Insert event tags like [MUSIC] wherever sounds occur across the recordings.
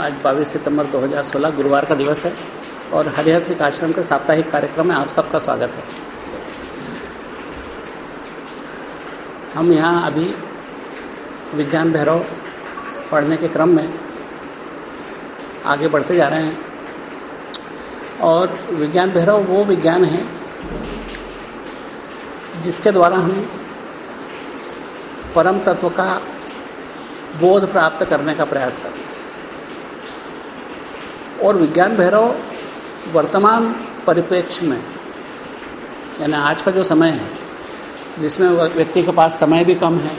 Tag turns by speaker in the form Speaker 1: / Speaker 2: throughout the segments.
Speaker 1: आज बाईस सितंबर 2016 गुरुवार का दिवस है और हरिहर आश्रम के साप्ताहिक कार्यक्रम में आप सबका स्वागत है। हम यहाँ अभी विज्ञान भैरव पढ़ने के क्रम में आगे बढ़ते जा रहे हैं और विज्ञान भैरव वो विज्ञान है जिसके द्वारा हम परम तत्व का बोध प्राप्त करने का प्रयास करते हैं। और विज्ञान भैरव वर्तमान परिप्रेक्ष्य में, यानी आज का जो समय है, जिसमें व्यक्ति के पास समय भी कम है,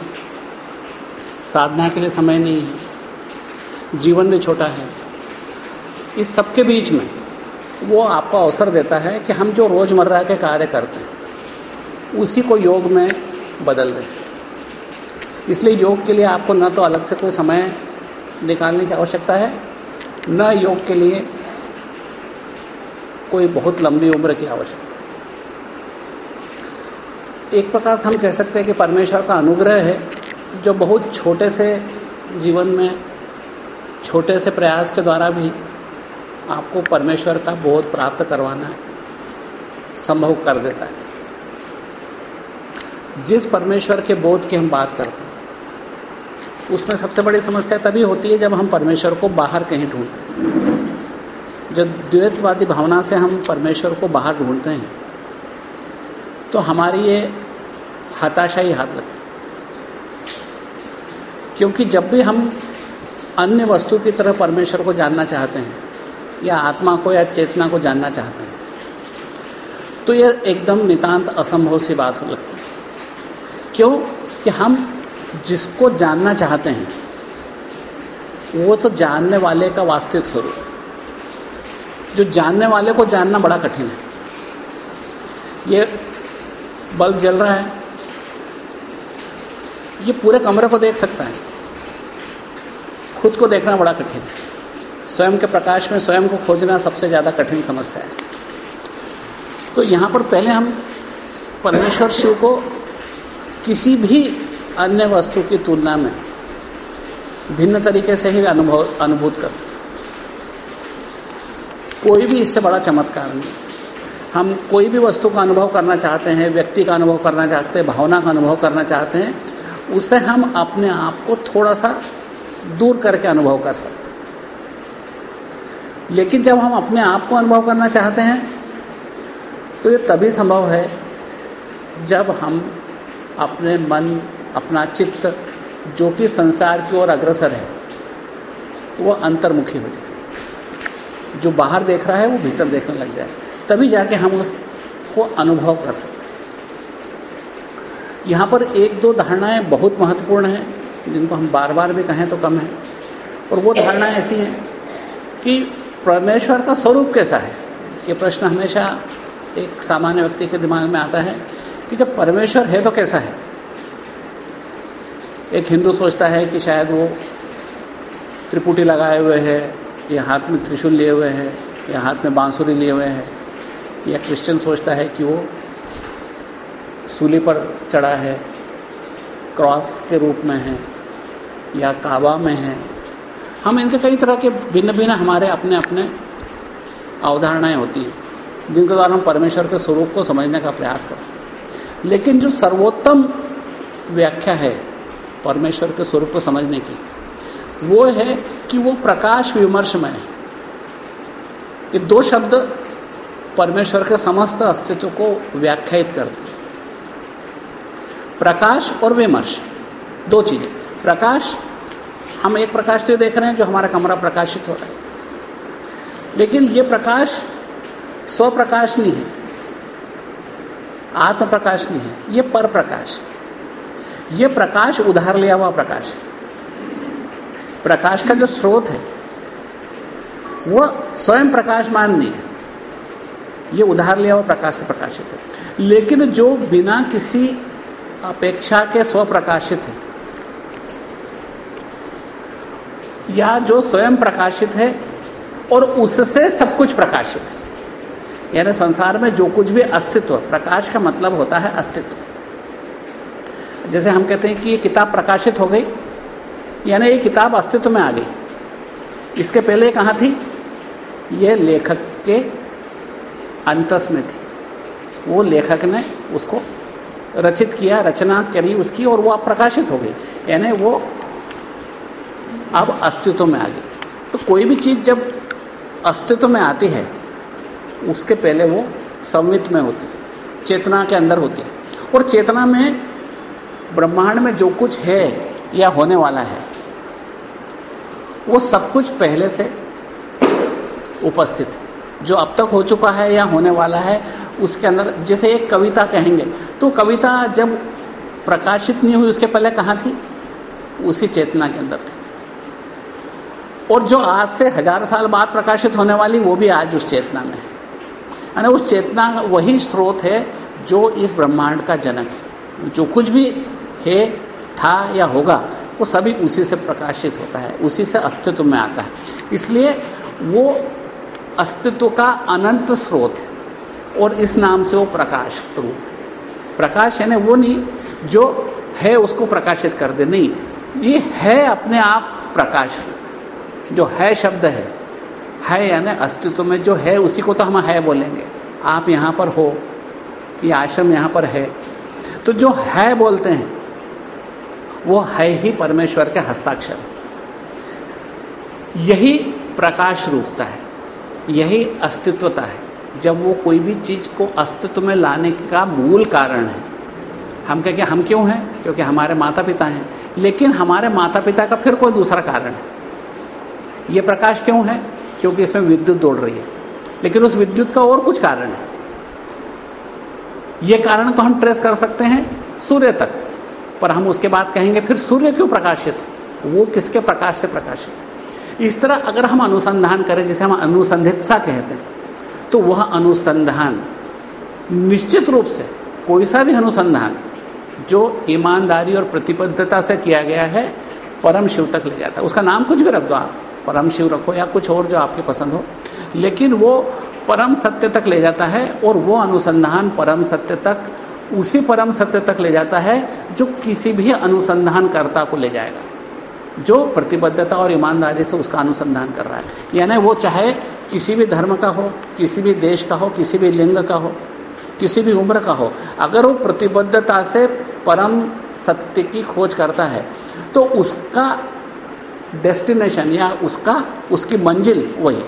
Speaker 1: साधना के लिए समय नहीं है, जीवन भी छोटा है, इस सब के बीच में वो आपको अवसर देता है कि हम जो रोज़मर्रा के कार्य करते हैं, उसी को योग में बदल दें। इसलिए योग के लिए आपको न तो अलग से कोई समय निकालने की आवश्यकता है न योग के लिए कोई बहुत लंबी उम्र की आवश्यकता। एक प्रकार से हम कह सकते हैं कि परमेश्वर का अनुग्रह है, जो बहुत छोटे से जीवन में, छोटे से प्रयास के द्वारा भी आपको परमेश्वर का बोध प्राप्त करवाना संभव कर देता है। जिस परमेश्वर के बोध की हम बात करते हैं उसमें सबसे बड़ी समस्या तभी होती है जब हम परमेश्वर को बाहर कहीं ढूंढते जब द्वैतवादी भावना से हम परमेश्वर को बाहर ढूंढते हैं तो हमारी ये हताशा ही हाथ लगती क्योंकि जब भी हम अन्य वस्तु की तरह परमेश्वर को जानना चाहते हैं, या आत्मा को, या चेतना को जानना चाहते हैं तो यह एकदम नितांत असंभव सी बात हो लगती क्यों? कि हम जिसको जानना चाहते हैं, वो तो जानने वाले का वास्तविक स्वरूप है। जो जानने वाले को जानना बड़ा कठिन है। ये बल्ब जल रहा है। ये पूरे कमरे को देख सकता है। खुद को देखना बड़ा कठिन है। स्वयं के प्रकाश में स्वयं को खोजना सबसे ज़्यादा कठिन समस्या है। तो यहाँ पर पहले हम परमेश्वर शिव को किसी भी अन्य वस्तु की तुलना में भिन्न तरीके से ही अनुभव, अनुभूत कर सकते कोई भी इससे बड़ा चमत्कार नहीं। हम कोई भी वस्तु का अनुभव करना चाहते हैं, व्यक्ति का अनुभव करना चाहते हैं, भावना का अनुभव करना चाहते हैं उससे हम अपने आप को थोड़ा सा दूर करके अनुभव कर सकते लेकिन जब हम अपने आप को अनुभव करना चाहते हैं तो ये तभी संभव है जब हम अपने मन अपना चित्त जो कि संसार की ओर अग्रसर है वह अंतर्मुखी हो जाए। जो बाहर देख रहा है, वो भीतर देखने लग जाए। तभी जाके हम उसको अनुभव कर सकते हैं। यहाँ पर एक दो धारणाएँ बहुत महत्वपूर्ण हैं, जिनको हम बार बार भी कहें तो कम है। और वो धारणाएँ ऐसी हैं कि परमेश्वर का स्वरूप कैसा है? ये प्रश्न हमेशा एक सामान्य व्यक्ति के दिमाग में आता है कि जब परमेश्वर है तो कैसा है? एक हिंदू सोचता है कि शायद वो त्रिपुटी लगाए हुए है, या हाथ में त्रिशूल लिए हुए हैं, या हाथ में बांसुरी लिए हुए हैं। या क्रिश्चियन सोचता है कि वो सूली पर चढ़ा है, क्रॉस के रूप में है, या काबा में है। हम इनके कई तरह के भिन्न भिन्न हमारे अपने अपने अवधारणाएँ होती हैं, जिनके द्वारा हम परमेश्वर के स्वरूप को समझने का प्रयास करते हैं। लेकिन जो सर्वोत्तम व्याख्या है परमेश्वर के स्वरूप को समझने की। वो है कि वो प्रकाश विमर्शमय है। ये दो शब्द परमेश्वर के समस्त अस्तित्व को व्याख्यात करते प्रकाश और विमर्श, दो चीज़ें। प्रकाश, हम एक प्रकाश तो देख रहे हैं जो हमारा कमरा प्रकाशित हो रहा है। लेकिन ये प्रकाश स्वप्रकाश नहीं है आत्म प्रकाश नहीं है, ये पर प्रकाश ये प्रकाश उधार लिया हुआ प्रकाश प्रकाश का जो स्रोत है वह स्वयं प्रकाशमान नहीं है। ये उधार लिया हुआ प्रकाश से प्रकाशित है। लेकिन जो बिना किसी अपेक्षा के स्वप्रकाशित है, या जो स्वयं प्रकाशित है, और उससे सब कुछ प्रकाशित है। यानी संसार में जो कुछ भी अस्तित्व, प्रकाश का मतलब होता है अस्तित्व। जैसे हम कहते हैं कि ये किताब प्रकाशित हो गई, यानी ये किताब अस्तित्व में आ गई। इसके पहले कहाँ थी? ये लेखक के अंतस में थी। वो लेखक ने उसको रचित किया, रचना करी उसकी और वो अब प्रकाशित हो गई। यानी वो अब अस्तित्व में आ गई। तो कोई भी चीज़ जब अस्तित्व में आती है, उसके पहले वो संवित में होती है, चेतना के अंदर होती है। और चेतना में ब्रह्मांड में जो कुछ है या होने वाला है, वो सब कुछ पहले से उपस्थित जो अब तक हो चुका है या होने वाला है, उसके अंदर जैसे एक कविता कहेंगे तो कविता जब प्रकाशित नहीं हुई, उसके पहले कहाँ थी? उसी चेतना के अंदर थी। और जो आज से हज़ार साल बाद प्रकाशित होने वाली, वो भी आज उस चेतना में है। यानी उस चेतना वही स्रोत है जो इस ब्रह्मांड का जनक है। जो कुछ भी है, था या होगा, वो सभी उसी से प्रकाशित होता है, उसी से अस्तित्व में आता है। इसलिए वो अस्तित्व का अनंत स्रोत है, और इस नाम से वो प्रकाश रूप प्रकाश यानी वो नहीं, जो है उसको प्रकाशित कर दे, नहीं। ये है अपने आप प्रकाश जो है शब्द है है यानी अस्तित्व में जो है, उसी को तो हम है बोलेंगे। आप यहाँ पर हो, ये आश्रम यहाँ पर है। तो जो है बोलते हैं वो है ही परमेश्वर के हस्ताक्षर। यही प्रकाश रूपता है, यही अस्तित्वता है। जब वो कोई भी चीज़ को अस्तित्व में लाने का मूल कारण है, हम कहें कि हम क्यों हैं? क्योंकि हमारे माता पिता हैं। लेकिन हमारे माता पिता का फिर कोई दूसरा कारण है। ये प्रकाश क्यों है? क्योंकि इसमें विद्युत दौड़ रही है। लेकिन उस विद्युत का और कुछ कारण है। ये कारण को हम ट्रेस कर सकते हैं सूर्य तक। पर हम उसके बाद कहेंगे, फिर सूर्य क्यों प्रकाशित? वो किसके प्रकाश से प्रकाशित? इस तरह अगर हम अनुसंधान करें, जिसे हम अनुसंधित्सा कहते हैं तो वह अनुसंधान निश्चित रूप से कोई सा भी अनुसंधान जो ईमानदारी और प्रतिबद्धता से किया गया है, परम शिव तक ले जाता है। उसका नाम कुछ भी रख दो आप। परम शिव रखो या कुछ और जो आपकी पसंद हो। लेकिन वो परम सत्य तक ले जाता है और वो अनुसंधान परम सत्य तक उसी परम सत्य तक ले जाता है जो किसी भी अनुसंधानकर्ता को ले जाएगा। जो प्रतिबद्धता और ईमानदारी से उसका अनुसंधान कर रहा है। यानी वो चाहे किसी भी धर्म का हो, किसी भी देश का हो, किसी भी लिंग का हो, किसी भी उम्र का हो, अगर वो प्रतिबद्धता से परम सत्य की खोज करता है तो उसका डेस्टिनेशन या उसका, उसकी मंजिल वही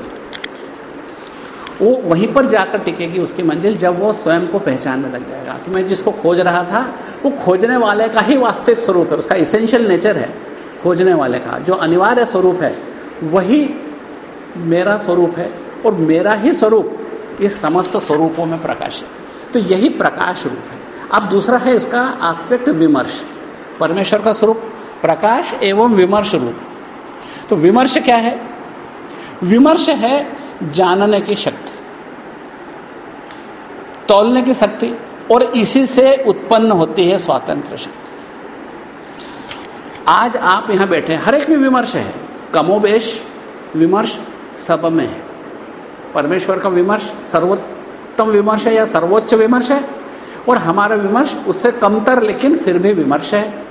Speaker 1: वो वहीं पर जाकर टिकेगी, उसकी मंजिल जब वो स्वयं को पहचानने लग जाएगा। कि मैं जिसको खोज रहा था, वो खोजने वाले का ही वास्तविक स्वरूप है, उसका इसेंशियल नेचर है, खोजने वाले का। जो अनिवार्य स्वरूप है, वही मेरा स्वरूप है और मेरा ही स्वरूप इस समस्त स्वरूपों में प्रकाशित तो यही प्रकाश रूप है। अब दूसरा है इसका आस्पेक्ट विमर्श। परमेश्वर का स्वरूप, प्रकाश एवं विमर्श रूप। तो विमर्श क्या है? विमर्श है जानने की शक्ति। तोलने की शक्ति और इसी से उत्पन्न होती है स्वातंत्र शक्ति। आज आप यहाँ बैठे हैं, हर एक में विमर्श है। कमोबेश विमर्श सब में है। परमेश्वर का विमर्श सर्वोत्तम विमर्श है या सर्वोच्च विमर्श है? और हमारा विमर्श उससे कमतर लेकिन फिर भी विमर्श है।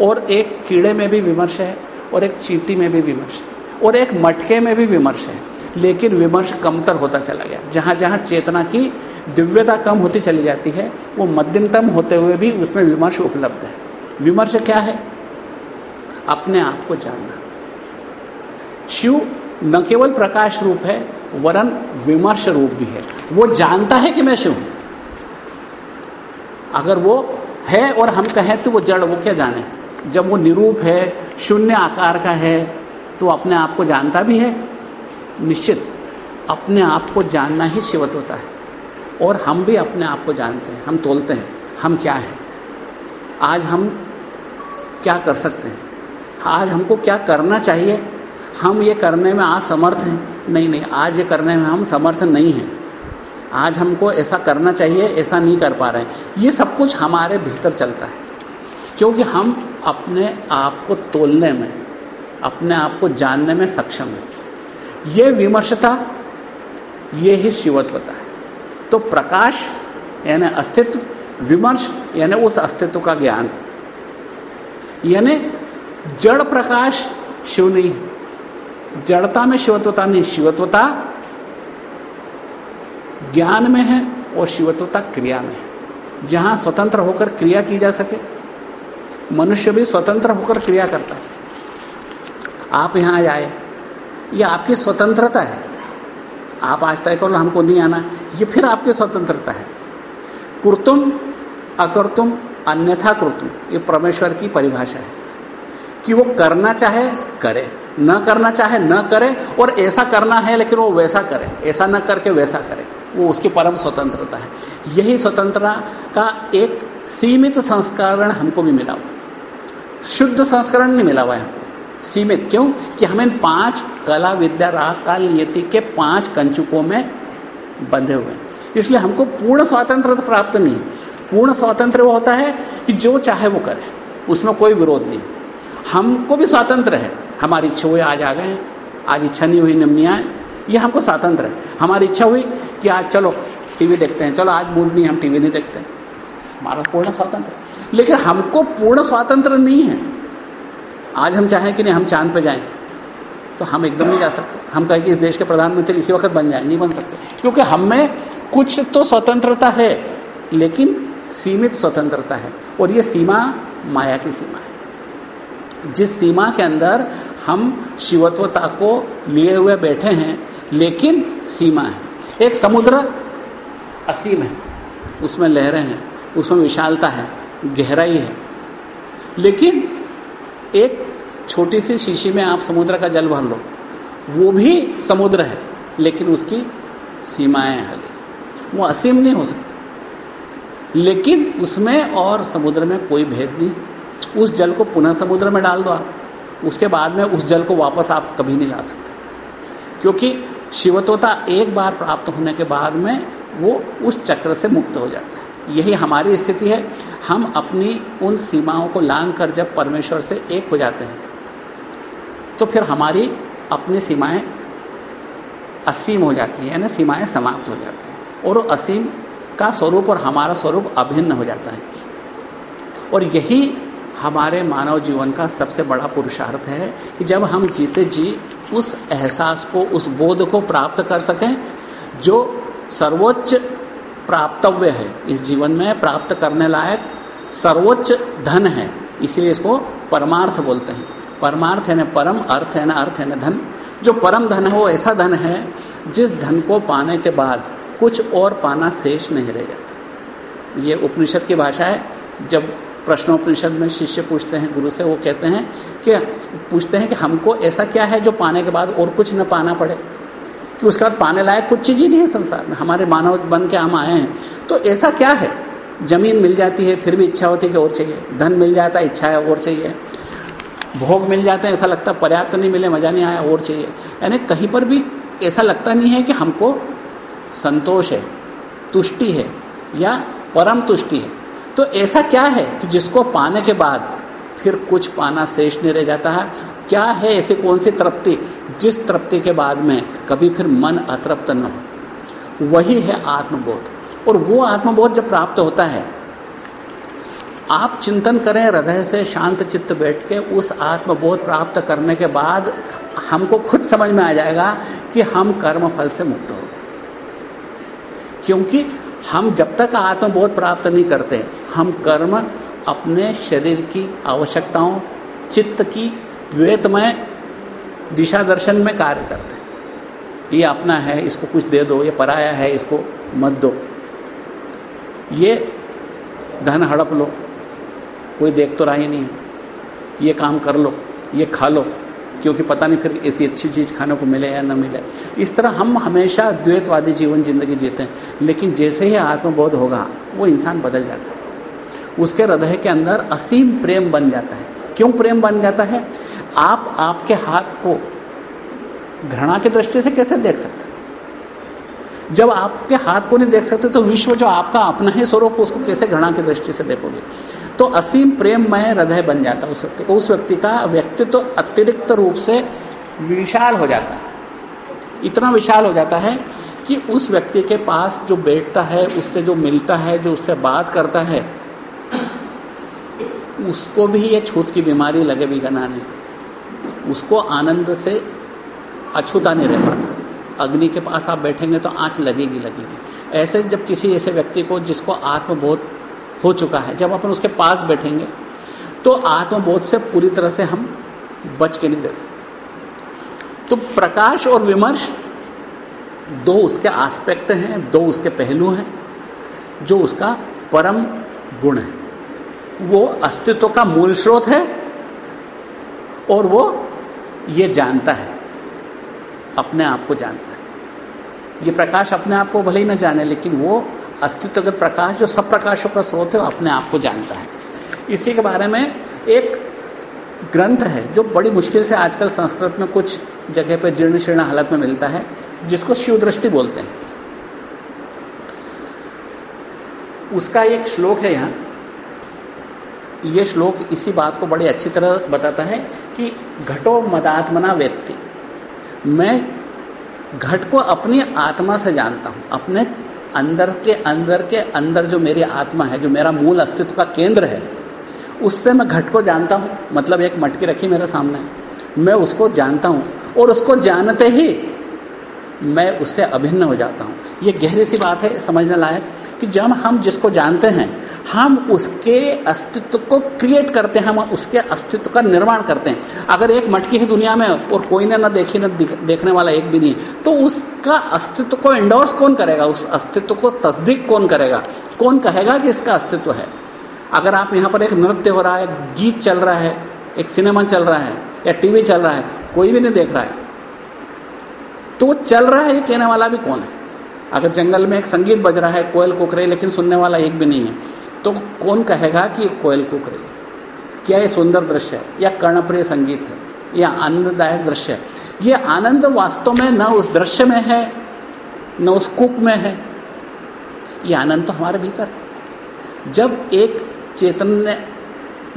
Speaker 1: और एक कीड़े में भी विमर्श है, और एक चीटी में भी विमर्श है, और एक मटके में भी विमर्श है। लेकिन विमर्श कमतर होता चला गया। जहाँ जहाँ चेतना की दिव्यता कम होती चली जाती है, वो मध्यमतम होते हुए भी उसमें विमर्श उपलब्ध है। विमर्श क्या है? अपने आप को जानना। शिव न केवल प्रकाश रूप है, वरन विमर्श रूप भी है। वो जानता है कि मैं शिव हूँ। अगर वो है और हम कहें तो वो जड़, वो क्या जाने? जब वो निरूप है, शून्य आकार का है तो अपने आप को जानता भी है। निश्चित, अपने आप को जानना ही शिवत होता है। और हम भी अपने आप को जानते हैं, हम तोलते हैं, हम क्या हैं? आज हम क्या कर सकते हैं? आज हमको क्या करना चाहिए? हम ये करने में आज समर्थ हैं? नहीं नहीं, आज ये करने में हम समर्थ नहीं हैं। आज हमको ऐसा करना चाहिए, ऐसा नहीं कर पा रहे हैं। ये सब कुछ हमारे भीतर चलता है। क्योंकि हम अपने आप को तोलने में, अपने आप को जानने में सक्षम हैं। ये विमर्शता, ये ही शिवत्वता है। तो प्रकाश, यानी अस्तित्व, विमर्श, यानी उस अस्तित्व का ज्ञान। यानी जड़ प्रकाश शिव नहीं है। जड़ता में शिवत्वता नहीं, शिवत्वता ज्ञान में है और शिवत्वता क्रिया में है। जहाँ स्वतंत्र होकर क्रिया की जा सके, मनुष्य भी स्वतंत्र होकर क्रिया करता है। आप यहाँ आए, ये आपकी स्वतंत्रता है। आप आज तय करो, हमको नहीं आना। ये फिर आपकी स्वतंत्रता है। कुर्तुम, अकर्तुम, अन्यथा कुर्तुम, ये परमेश्वर की परिभाषा है कि वो करना चाहे, करे। न करना चाहे, न करे, और ऐसा करना है, लेकिन वो वैसा करे। ऐसा न करके वैसा करे। वो उसकी परम स्वतंत्रता है। यही स्वतंत्रता का एक सीमित संस्करण हमको भी मिला हुआ। शुद्ध संस्करण नहीं मिला हुआ है हमको। सीमित क्यों? कि हमें पाँच कला विद्या राग काल नियति के पाँच कंचुकों में बंधे हुए हैं। इसलिए हमको पूर्ण स्वातंत्र प्राप्त नहीं पूर्ण स्वातंत्र वो होता है कि जो चाहे वो करे, उसमें कोई विरोध नहीं। हमको भी स्वातंत्र है। हमारी इच्छा हुई आज आ गए, आज इच्छा नहीं हुई निम्न ये हमको स्वातंत्र है। हमारी इच्छा हुई कि आज चलो, टीवी देखते हैं। चलो, आज मूड नहीं हम टीवी नहीं देखते। हमारा पूर्ण स्वातंत्र लेकिन हमको पूर्ण स्वातंत्र नहीं है। आज हम चाहें कि नहीं, हम चाँद पे जाएँ तो हम एकदम नहीं जा सकते। हम कहें कि इस देश के प्रधानमंत्री इसी वक्त बन जाए, नहीं बन सकते। क्योंकि हम में कुछ तो स्वतंत्रता है, लेकिन सीमित स्वतंत्रता है, और ये सीमा माया की सीमा है। जिस सीमा के अंदर हम शिवत्वता को लिए हुए बैठे हैं, लेकिन सीमा है। एक समुद्र असीम है, उसमें लहरें हैं, उसमें विशालता है, गहराई है, लेकिन एक छोटी सी शीशी में आप समुद्र का जल भर लो। वो भी समुद्र है, लेकिन उसकी सीमाएँ हली वो असीम नहीं हो सकती। लेकिन उसमें और समुद्र में कोई भेद नहीं। उस जल को पुनः समुद्र में डाल दो आप। उसके बाद में उस जल को वापस आप कभी नहीं ला सकते। क्योंकि शिवत्वता एक बार प्राप्त होने के बाद में वो उस चक्र से मुक्त हो जाता है। यही हमारी स्थिति है। हम अपनी उन सीमाओं को लांग कर जब परमेश्वर से एक हो जाते हैं तो फिर हमारी अपनी सीमाएँ असीम हो जाती हैं, यानी सीमाएँ समाप्त हो जाती हैं। और असीम का स्वरूप और हमारा स्वरूप अभिन्न हो जाता है। और यही हमारे मानव जीवन का सबसे बड़ा पुरुषार्थ है कि जब हम जीते जी उस एहसास को, उस बोध को प्राप्त कर सकें, जो सर्वोच्च प्राप्तव्य है। इस जीवन में प्राप्त करने लायक सर्वोच्च धन है, इसलिए इसको परमार्थ बोलते हैं। परमार्थ है न परम, अर्थ है न अर्थ है न धन। जो परम धन है, वो ऐसा धन है, जिस धन को पाने के बाद कुछ और पाना शेष नहीं रह जाता। ये उपनिषद की भाषा है। जब प्रश्नोपनिषद में शिष्य पूछते हैं, गुरु से वो कहते हैं कि, पूछते हैं कि हमको ऐसा क्या है जो पाने के बाद और कुछ न पाना पड़े? कि उसके बाद पाने लायक कुछ चीज़ ही नहीं है संसार में। हमारे मानव बन के हम आए हैं। तो ऐसा क्या है? ज़मीन मिल जाती है, फिर भी इच्छा होती है कि और चाहिए। धन मिल जाता है, इच्छा है, और चाहिए। भोग मिल जाते हैं, ऐसा लगता है पर्याप्त नहीं मिले, मज़ा नहीं आया, और चाहिए। यानी कहीं पर भी ऐसा लगता नहीं है कि हमको संतोष है, तुष्टि है, या परम तुष्टि है। तो ऐसा क्या है कि जिसको पाने के बाद फिर कुछ पाना शेष नहीं रह जाता है? क्या है ऐसी कौन सी तृप्ति? जिस तृप्ति के बाद में कभी फिर मन अतृप्त न हो। वही है आत्मबोध। और वो आत्मबोध जब प्राप्त होता है, आप चिंतन करें, हृदय से शांत चित्त बैठ के उस आत्मबोध प्राप्त करने के बाद हमको खुद समझ में आ जाएगा कि हम कर्म फल से मुक्त हो गए। क्योंकि हम जब तक आत्मबोध प्राप्त नहीं करते, हम कर्म अपने शरीर की आवश्यकताओं, चित्त की द्वैतमय दिशा दर्शन में कार्य करते हैं। ये अपना है, इसको कुछ दे दो, ये पराया है, इसको मत दो। ये धन हड़प लो, कोई देख तो रहा ही नहीं। ये काम कर लो, ये खा लो, क्योंकि पता नहीं फिर ऐसी अच्छी चीज़ खाने को मिले या न मिले। इस तरह हम हमेशा द्वैतवादी जीवन ज़िंदगी जीते हैं, लेकिन जैसे ही आत्मबोध होगा, वो इंसान बदल जाता है। उसके हृदय के अंदर असीम प्रेम बन जाता है। क्यों प्रेम बन जाता है? आप आपके हाथ को घृणा की दृष्टि से कैसे देख सकते जब आपके हाथ को नहीं देख सकते तो विश्व जो आपका अपना ही स्वरूप, उसको कैसे घृणा की दृष्टि से देखोगे? तो असीम प्रेममय हृदय बन जाता है उस व्यक्ति का। उस व्यक्ति का व्यक्तित्व तो अतिरिक्त रूप से विशाल हो जाता है। इतना विशाल हो जाता है कि उस व्यक्ति के पास जो बैठता है, उससे जो मिलता है, जो उससे बात करता है, उसको भी ये छूत की बीमारी लगे भी गना नहीं उसको आनंद से अछूता नहीं रह पाता। अग्नि के पास आप बैठेंगे तो आँच लगेगी लगेगी। ऐसे जब किसी ऐसे व्यक्ति को जिसको आत्मबोध हो चुका है, जब अपन उसके पास बैठेंगे तो आत्मबोध से पूरी तरह से हम बच के नहीं रह सकते। तो प्रकाश और विमर्श, दो उसके आस्पेक्ट हैं, दो उसके पहलू हैं, जो उसका परम गुण है। वो अस्तित्व का मूल स्रोत है और वो ये जानता है, अपने आप को जानता है। ये प्रकाश अपने आप को भले ही न जाने, लेकिन वो अस्तित्वगत प्रकाश, जो सब प्रकाशों का स्रोत है, वो अपने आप को जानता है। इसी के बारे में एक ग्रंथ है, जो बड़ी मुश्किल से आजकल संस्कृत में कुछ जगह पर जीर्ण शीर्ण हालत में मिलता है, जिसको शिव दृष्टि बोलते हैं। उसका एक श्लोक है यहाँ। ये श्लोक इसी बात को बड़ी अच्छी तरह बताता है कि घटो मदात्मना व्यक्ति। मैं घट को अपनी आत्मा से जानता हूँ। अपने अंदर के अंदर के अंदर जो मेरी आत्मा है, जो मेरा मूल अस्तित्व का केंद्र है, उससे मैं घट को जानता हूँ। मतलब एक मटकी रखी मेरे सामने। मैं उसको जानता हूँ और उसको जानते ही मैं उससे अभिन्न हो जाता हूँ। ये गहरी सी बात है, समझने लायक कि जब हम जिसको जानते हैं हम उसके अस्तित्व को क्रिएट करते हैं, हम उसके अस्तित्व का निर्माण करते हैं। अगर एक मटकी है दुनिया में और कोई ने ना देखी, ना देखने वाला एक भी नहीं तो उसका अस्तित्व को इंडोर्स कौन करेगा? उस अस्तित्व को तस्दीक कौन करेगा? कौन कहेगा कि इसका अस्तित्व है? अगर आप यहाँ पर एक नृत्य हो रहा है, गीत चल रहा है, एक सिनेमा चल रहा है, या टीवी चल रहा है, कोई भी नहीं देख रहा है तो वो चल रहा है ये कहने वाला भी कौन है? अगर जंगल में एक संगीत बज रहा है, कोयल कोकरे, लेकिन सुनने वाला एक भी नहीं है तो कौन कहेगा कि कोयल कुक रही है? क्या ये सुंदर दृश्य है? या कर्णप्रिय संगीत है? या आनंददायक दृश्य है? ये आनंद वास्तव में न उस दृश्य में है, न उस कुक में है। ये आनंद तो हमारे भीतर है। जब एक चैतन्य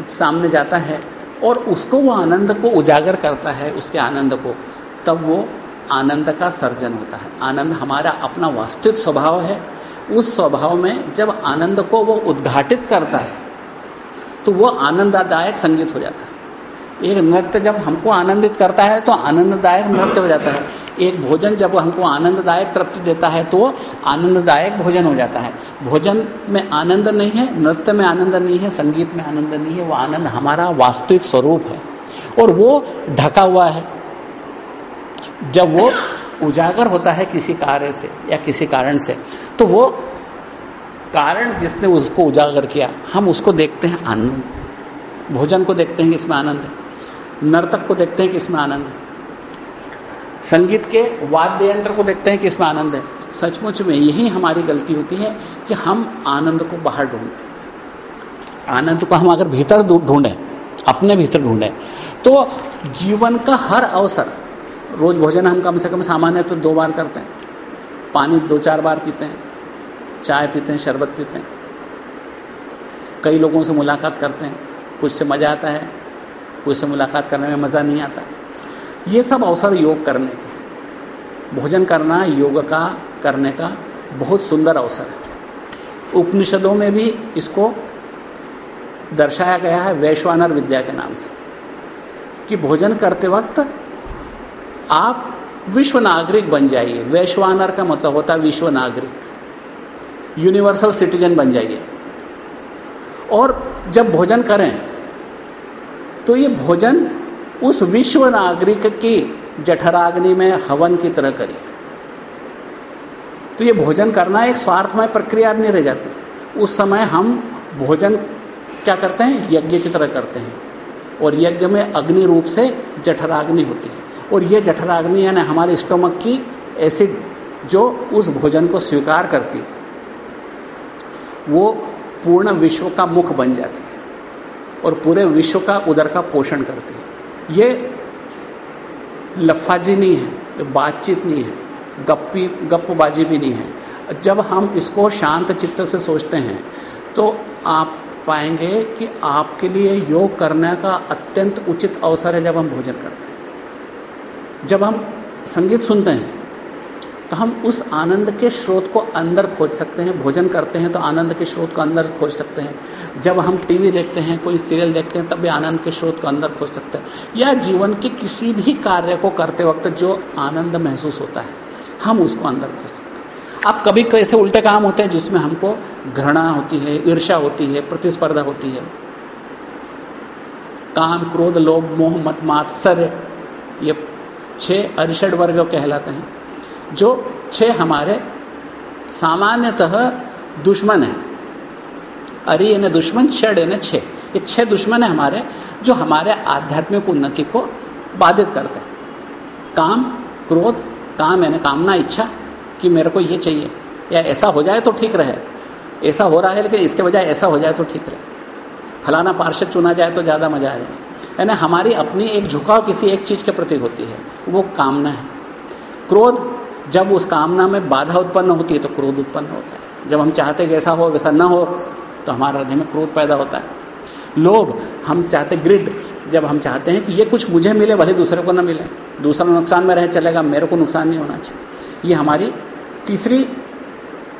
Speaker 1: सामने जाता है और उसको वो आनंद को उजागर करता है, उसके आनंद को, तब वो आनंद का सर्जन होता है। आनंद हमारा अपना वास्तविक स्वभाव है उस स्वभाव में जब आनंद को वो उद्घाटित करता है तो वो आनंददायक संगीत हो जाता है। एक नृत्य जब हमको आनंदित करता है तो आनंददायक नृत्य हो जाता है। एक भोजन जब हमको आनंददायक तृप्ति देता है तो आनंददायक भोजन हो जाता है। भोजन में आनंद नहीं है, नृत्य में आनंद नहीं है, संगीत में आनंद नहीं है, वो आनंद हमारा वास्तविक स्वरूप है। और वो ढका हुआ है। जब वो उजागर होता है किसी कार्य से या किसी कारण से। तो वो कारण जिसने उसको उजागर किया, हम उसको देखते हैं आनंद। भोजन को देखते हैं कि इसमें आनंद है। नर्तक को देखते हैं कि इसमें आनंद है। संगीत के वाद्य यंत्र को देखते हैं कि इसमें आनंद है। सचमुच में यही हमारी गलती होती है कि हम आनंद को बाहर ढूंढते आनंद को हम अगर भीतर ढूंढें, अपने भीतर ढूंढें तो जीवन का हर अवसर रोज़ भोजन हम कम से कम सामान्य तो दो बार करते हैं। पानी दो चार बार पीते हैं, चाय पीते हैं, शरबत पीते हैं। कई लोगों से मुलाकात करते हैं, कुछ से मज़ा आता है, कुछ से मुलाकात करने में मज़ा नहीं आता। ये सब अवसर योग करने के भोजन करना, योग का, करने का बहुत सुंदर अवसर है। उपनिषदों में भी इसको दर्शाया गया है वैश्वानर विद्या के नाम से, कि भोजन करते वक्त आप विश्व नागरिक बन जाइए। वैश्वानर का मतलब होता है विश्व नागरिक। यूनिवर्सल सिटीजन बन जाइए। और जब भोजन करें तो ये भोजन उस विश्व नागरिक की जठराग्नि में, हवन की तरह करिए। तो ये भोजन करना एक स्वार्थमय प्रक्रिया नहीं रह जाती। उस समय हम भोजन क्या करते हैं? यज्ञ की तरह करते हैं। और यज्ञ में अग्नि रूप से जठराग्नि होती है। और ये जठराग्नि यानी हमारे स्टोमक की एसिड जो उस भोजन को स्वीकार करती वो पूर्ण विश्व का मुख बन जाती है और पूरे विश्व का उदर का पोषण करती ये लफाजी नहीं है बातचीत नहीं है, गप्पी, गप्पबाजी भी नहीं है। जब हम इसको शांत चित्त से सोचते हैं तो आप पाएँगे कि आपके लिए योग करने का अत्यंत उचित अवसर है जब हम भोजन करते हैं। जब हम संगीत सुनते हैं तो हम उस आनंद के स्रोत को अंदर खोज सकते हैं, भोजन करते हैं तो आनंद के स्रोत को अंदर खोज सकते हैं। जब हम टीवी देखते हैं, कोई सीरियल देखते हैं, तब भी आनंद के स्रोत को अंदर खोज सकते हैं। या जीवन के किसी भी कार्य को करते वक्त जो आनंद महसूस होता है, हम उसको अंदर खोज सकते हैं। अब कभी कैसे उल्टे काम होते हैं, जिसमें हमको घृणा होती है ईर्षा होती है, प्रतिस्पर्धा होती है। काम, क्रोध, लोभ, मोह, मत मात्सर्य ये छह अरिषड वर्ग कहलाते हैं, जो छह हमारे सामान्यतः दुश्मन है। अरि यानी दुश्मन, षड यानी छः ये छह दुश्मन है हमारे, जो हमारे आध्यात्मिक उन्नति को बाधित करते हैं। काम, क्रोध, काम यानी कामना, इच्छा कि मेरे को ये चाहिए, या ऐसा हो जाए तो ठीक रहे। ऐसा हो रहा है लेकिन इसके बजाय ऐसा हो जाए तो ठीक रहे। फलाना पार्षद चुना जाए तो ज़्यादा मज़ा आ जाए यानी हमारी अपनी एक झुकाव किसी एक चीज़ के प्रति होती है, वो कामना है। क्रोध, जब उस कामना में बाधा उत्पन्न होती है तो क्रोध उत्पन्न होता है। जब हम चाहते कि ऐसा हो, वैसा ना हो तो हमारे हृदय में क्रोध पैदा होता है। लोभ, हम चाहते ग्रिड जब हम चाहते हैं कि ये कुछ मुझे मिले, भले दूसरे को ना मिले। दूसरा नुकसान में रह, चलेगा, मेरे को नुकसान नहीं होना चाहिए। ये हमारी तीसरी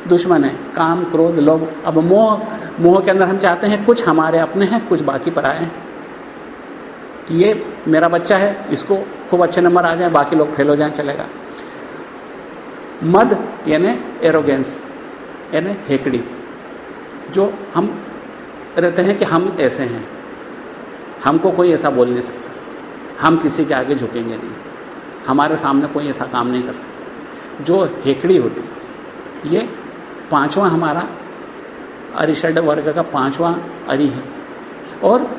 Speaker 1: दुश्मन है, काम, क्रोध, लोभ। अब मोह मोह के अंदर हम चाहते हैं, कुछ हमारे अपने हैं, कुछ बाकी पर आए हैं। कि ये मेरा बच्चा है, इसको खूब अच्छे नंबर आ जाए, बाकी लोग फेल हो जाए, चलेगा। मद यानी एरोगेंस यानी हेकड़ी, जो हम रहते हैं कि हम ऐसे हैं। हमको कोई ऐसा बोल नहीं सकता। हम किसी के आगे झुकेंगे नहीं। हमारे सामने कोई ऐसा काम नहीं कर सकता। जो हेकड़ी होती, ये पांचवा हमारा अरिषड वर्ग का पांचवा अरि है। और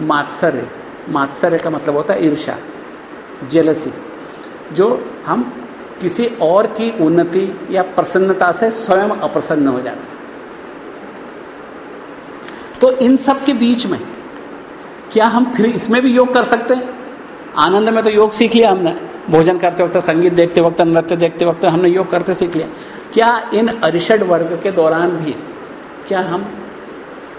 Speaker 1: मात्सर्य मात्सर्य का मतलब होता है ईर्षा जेलसी जो हम किसी और की उन्नति या प्रसन्नता से स्वयं अप्रसन्न हो जाते तो इन सब के बीच में क्या हम फिर इसमें भी योग कर सकते हैं? आनंद में तो योग सीख लिया हमने। भोजन करते वक्त, संगीत देखते वक्त, नृत्य देखते वक्त हमने योग करते सीख लिया। क्या इन अरिषड वर्ग के दौरान भी क्या हम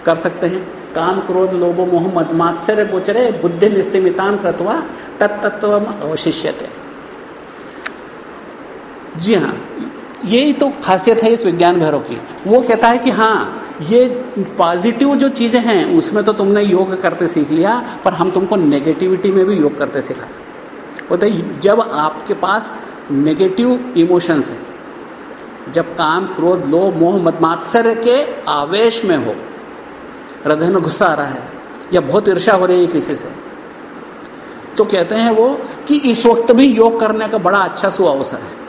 Speaker 1: कर सकते हैं? काम क्रोध लोभो मोह मदमात्सर्य गोचरे बुद्धि निस्तिमितान कृतवा तत्तत्व अवशिष्यते। जी हाँ यही तो खासियत है इस विज्ञान भैरव की। वो कहता है कि हाँ ये पॉजिटिव जो चीज़ें हैं, उसमें तो तुमने योग करते सीख लिया, पर हम तुमको नेगेटिविटी में भी योग करते सिखा सकते बोलते जब आपके पास नेगेटिव इमोशंस हैं, जब काम, क्रोध, लोभ, मोह मदमात्सर्य के आवेश में हो हृदय में गुस्सा आ रहा है या बहुत ईर्षा हो रही है किसी से। तो कहते हैं वो कि इस वक्त भी योग करने का बड़ा अच्छा सु अवसर है।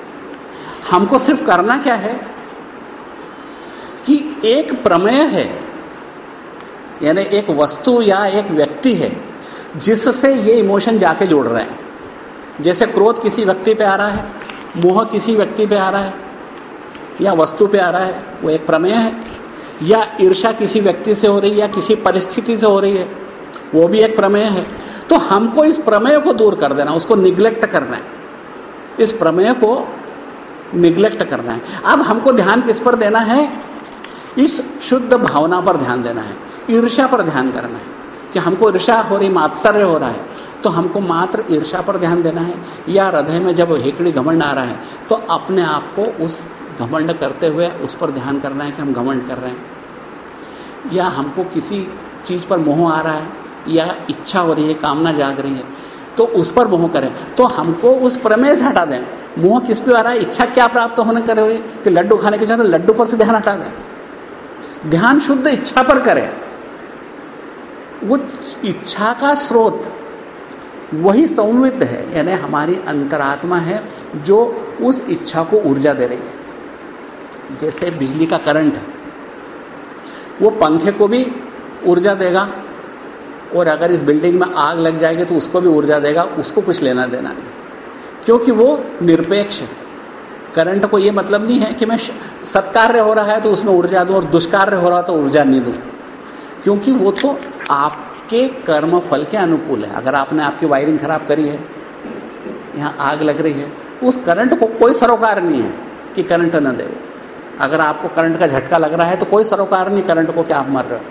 Speaker 1: हमको सिर्फ़ करना क्या है? कि एक प्रमेय है, यानी एक वस्तु या एक व्यक्ति है, जिससे ये इमोशन जाके जोड़ रहे हैं। जैसे क्रोध किसी व्यक्ति पे आ रहा है, मोह किसी व्यक्ति पे आ रहा है, या वस्तु पे आ रहा है, वो एक प्रमेय है। या ईर्षा किसी व्यक्ति से हो रही है या किसी परिस्थिति से हो रही है, वो भी एक प्रमेय है। तो हमको इस प्रमेय को दूर कर देना उसको निग्लेक्ट करना है। इस प्रमेय को निग्लेक्ट करना है। अब हमको ध्यान किस पर देना है? इस शुद्ध भावना पर ध्यान देना है ईर्षा पर ध्यान करना है कि हमको ईर्षा हो रही, मात्सर्य हो रहा है। तो हमको मात्र ईर्षा पर ध्यान देना है, या हृदय में जब हेकड़ी घमंड आ रहा है तो अपने आप को उस घमंड करते हुए उस पर ध्यान करना है कि हम घमंड कर रहे हैं। या हमको किसी चीज़ पर मोह आ रहा है, या इच्छा हो रही है, कामना जाग रही है तो उस पर मोह करें। तो हमको उस प्रमेय से हटा दें। मोह किस पे आ रहा है? इच्छा क्या प्राप्त होने कर रही कि लड्डू खाने के चाहते लड्डू पर से ध्यान हटा दें। ध्यान शुद्ध इच्छा पर करें। वो इच्छा का स्रोत, वही संविद है, यानी हमारी अंतरात्मा है, जो उस इच्छा को ऊर्जा दे रही है। जैसे बिजली का करंट है वो पंखे को भी ऊर्जा देगा और अगर इस बिल्डिंग में आग लग जाएगी तो उसको भी ऊर्जा देगा, उसको कुछ लेना देना नहीं। क्योंकि वो निरपेक्ष है। करंट को ये मतलब नहीं है कि मैं सत्कार्य हो रहा है तो उसमें ऊर्जा दूँ और दुष्कार्य हो रहा है तो ऊर्जा नहीं दूँ। क्योंकि वो तो आपके कर्म फल के अनुकूल है। अगर आपने आपकी वायरिंग खराब करी है, यहाँ आग लग रही है, उस करंट को कोई सरोकार नहीं है कि करंट न दे। अगर आपको करंट का झटका लग रहा है तो कोई सरोकार नहीं करंट को क्या आप मर रहे हो।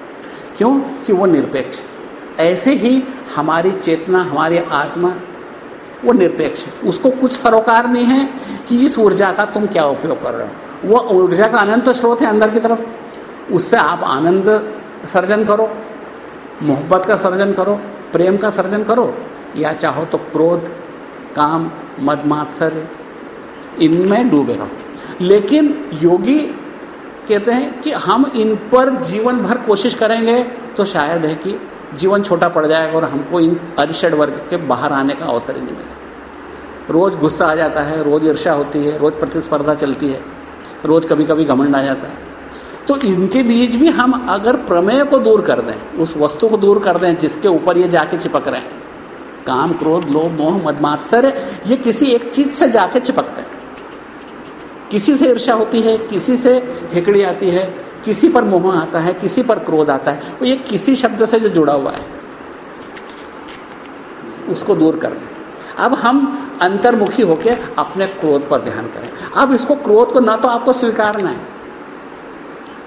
Speaker 1: क्यों? कि वो निरपेक्ष ऐसे ही हमारी चेतना, हमारी आत्मा, वो निरपेक्ष है। उसको कुछ सरोकार नहीं है कि इस ऊर्जा का तुम क्या उपयोग कर रहे हो। वो ऊर्जा का अनंत स्रोत है अंदर की तरफ़। उससे आप आनंद सर्जन करो, मोहब्बत का सर्जन करो, प्रेम का सर्जन करो, या चाहो तो क्रोध, काम, मद, मात्सर्य, इनमें डूबे रहो। लेकिन योगी कहते हैं कि हम इन पर जीवन भर कोशिश करेंगे तो शायद है कि जीवन छोटा पड़ जाएगा और हमको इन अरिषड वर्ग के बाहर आने का अवसर ही नहीं मिलेगा रोज़ गुस्सा आ जाता है, रोज़ ईर्षा होती है, रोज़ प्रतिस्पर्धा चलती है, रोज़ कभी कभी घमंड आ जाता है। तो इनके बीच भी हम अगर प्रमेय को दूर कर दें, उस वस्तु को दूर कर दें जिसके ऊपर ये जाके चिपक रहे हैं। काम, क्रोध, लोभ, मोह मदमात्सर ये किसी एक चीज़ से जाके चिपकते हैं। किसी से ईर्षा होती है, किसी से हेकड़ी आती है, किसी पर मोह आता है, किसी पर क्रोध आता है, वो ये किसी शब्द से जो जुड़ा हुआ है, उसको दूर कर दें। अब हम अंतर्मुखी होकर अपने क्रोध पर ध्यान करें। अब इसको क्रोध को ना तो आपको स्वीकारना है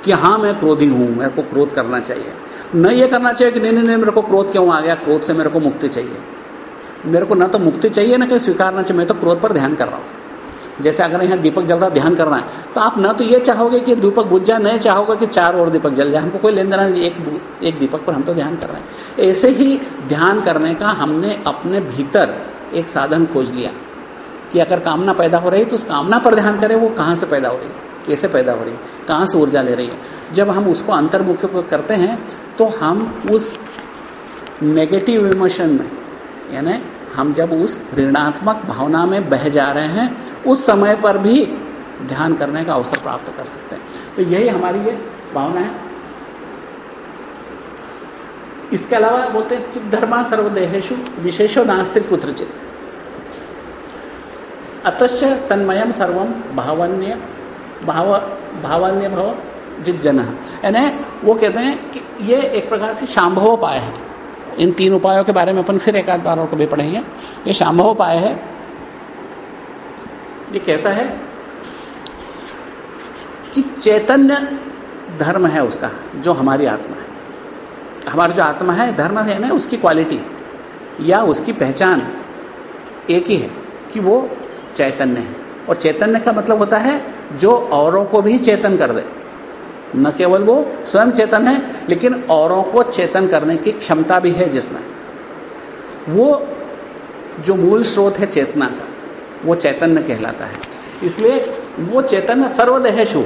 Speaker 1: कि हाँ मैं क्रोधी हूँ, मेरे को क्रोध करना चाहिए। न ये करना चाहिए कि नहीं नहीं नहीं, मेरे को क्रोध क्यों आ गया? क्रोध से मेरे को मुक्ति चाहिए। मेरे को ना तो मुक्ति चाहिए, ना कहीं स्वीकारना चाहिए, मैं तो क्रोध पर ध्यान कर रहा हूँ। जैसे अगर यहाँ दीपक जल रहा ध्यान करना है तो आप ना तो ये चाहोगे कि दीपक बुझ जाए नहीं चाहोगे कि चार और दीपक जल जाए। हमको कोई लेन देना एक एक दीपक पर हम तो ध्यान कर रहे हैं। ऐसे ही ध्यान करने का हमने अपने भीतर एक साधन खोज लिया कि अगर कामना पैदा हो रही है तो उस कामना पर ध्यान करें, वो कहाँ से पैदा हो रही है, कैसे पैदा हो रही है, कहाँ से ऊर्जा ले रही है। जब हम उसको अंतर्मुखी करते हैं तो हम उस नेगेटिव इमोशन में, यानी हम जब उस ऋणात्मक भावना में बह जा रहे हैं उस समय पर भी ध्यान करने का अवसर प्राप्त कर सकते हैं। तो यही हमारी ये भावना है। इसके अलावा बोलते हैं चित धर्मा सर्वदेहेशु विशेषो नास्तिक कुत्रचित। अतश्च तन्मयम सर्वम भावन्य, भाव, भावन्य भव जित जन यानी वो कहते हैं कि ये एक प्रकार से शाम्भव उपाय है। इन तीन उपायों के बारे में अपन फिर एक आध बार और कभी पढ़ेंगे। ये शाम्भव उपाय है ये कहता है कि चैतन्य धर्म है उसका, जो हमारी आत्मा है। हमारी जो आत्मा है, धर्म है ना, उसकी क्वालिटी या उसकी पहचान एक ही है कि वो चैतन्य है। और चैतन्य का मतलब होता है जो औरों को भी चेतन कर दे। न केवल वो स्वयं चेतन है, लेकिन औरों को चेतन करने की क्षमता भी है जिसमें। वो जो मूल स्रोत है चेतना का वो चैतन्य कहलाता है। इसलिए वो चैतन्य सर्वदेहेशु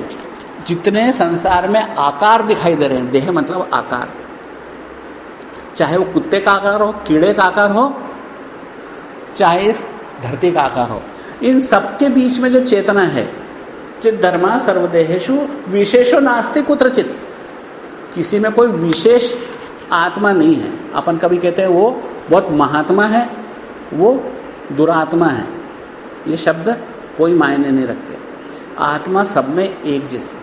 Speaker 1: जितने संसार में आकार दिखाई दे रहे हैं, देह मतलब आकार। चाहे वो कुत्ते का आकार हो, कीड़े का आकार हो, चाहे इस धरती का आकार हो, इन सबके बीच में जो चेतना है चित धर्मा सर्वदेहेशु विशेषो नास्तिक कुत्रचित। किसी में कोई विशेष आत्मा नहीं है। अपन कभी कहते हैं, वो बहुत महात्मा है, वो दुरात्मा है। ये शब्द कोई मायने नहीं रखते। आत्मा सब में एक जैसे।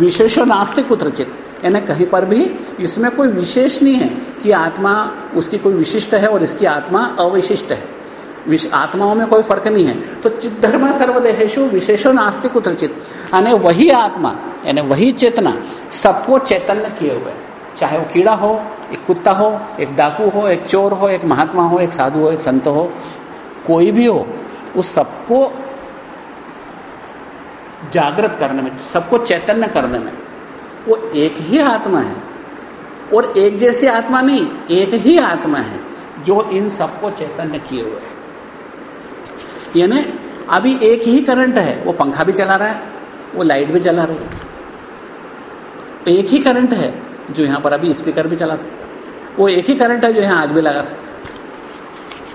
Speaker 1: विशेष नास्तिक कुत्रचित यानी कहीं पर भी इसमें कोई विशेष नहीं है कि आत्मा उसकी कोई विशिष्ट है और इसकी आत्मा अविशिष्ट है। विश आत्माओं में कोई फ़र्क नहीं है। तो चित धर्म सर्वदेहेशु विशेषो नास्तिक कुत्रचित यानी वही आत्मा, यानी वही चेतना सबको चैतन्य किए हुए। चाहे वो कीड़ा हो, एक कुत्ता हो, एक डाकू हो, एक चोर हो, एक महात्मा हो, एक साधु हो, एक संत हो, कोई भी हो उस सबको जागृत करने में, सबको चैतन्य करने में। वो एक ही आत्मा है। और एक जैसी आत्मा नहीं, एक ही आत्मा है, जो इन सबको चैतन्य किए हुए है। यानी अभी एक ही करंट है, वो पंखा भी चला रहा है, वो लाइट भी चला रही है। एक ही करंट है, जो यहाँ पर अभी स्पीकर भी चला सकता है। वो एक ही करंट है, जो यहाँ आग भी लगा सकता है।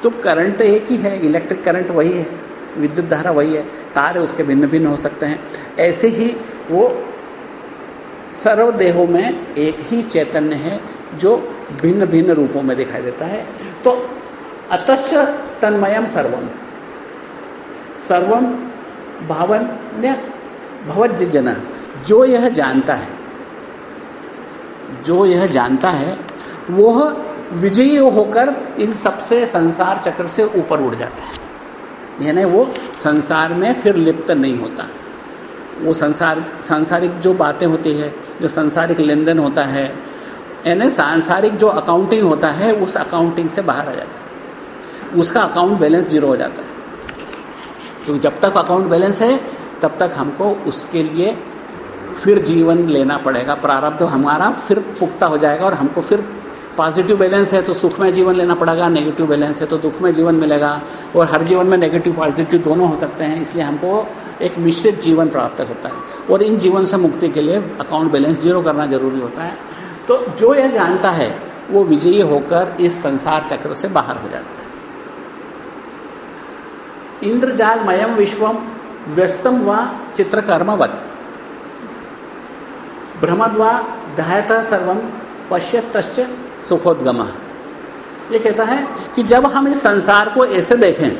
Speaker 1: तो करंट एक ही है इलेक्ट्रिक करंट वही है, विद्युत धारा वही है, तार उसके भिन्न भिन्न हो सकते हैं। ऐसे ही वो सर्वदेहों में एक ही चैतन्य है जो भिन्न भिन्न रूपों में दिखाई देता है। तो अतश्च तन्मयम सर्वम सर्वम भावन भवज जन जो यह जानता है, जो यह जानता है, वह विजयी होकर इन सबसे संसार चक्र से ऊपर उड़ जाता है। यानी वो संसार में फिर लिप्त नहीं होता। वो संसार, सांसारिक जो बातें होती है, जो सांसारिक लेन होता है, यानी सांसारिक जो अकाउंटिंग होता है, उस अकाउंटिंग से बाहर आ जाता है। उसका अकाउंट बैलेंस ज़ीरो हो जाता है। क्योंकि जब तक अकाउंट बैलेंस है, तब तक हमको उसके लिए फिर जीवन लेना पड़ेगा। प्रारब्ध हमारा फिर पुख्ता हो जाएगा और हमको फिर पॉजिटिव बैलेंस है तो सुख में जीवन लेना पड़ेगा नेगेटिव बैलेंस है तो दुख में जीवन मिलेगा और हर जीवन में नेगेटिव पॉजिटिव दोनों हो सकते हैं, इसलिए हमको एक मिश्रित जीवन प्राप्त होता है। और इन जीवन से मुक्ति के लिए अकाउंट बैलेंस ज़ीरो करना ज़रूरी होता है। तो जो यह जानता है, वो विजयी होकर इस संसार चक्र से बाहर हो जाता है। इंद्रजाल मयम विश्वम व्यस्तम व चित्रकर्मवत। भ्रमद्वा दहायत सर्वम पश्यत सुखोद्गम। ये कहता है कि जब हम इस संसार को ऐसे देखें,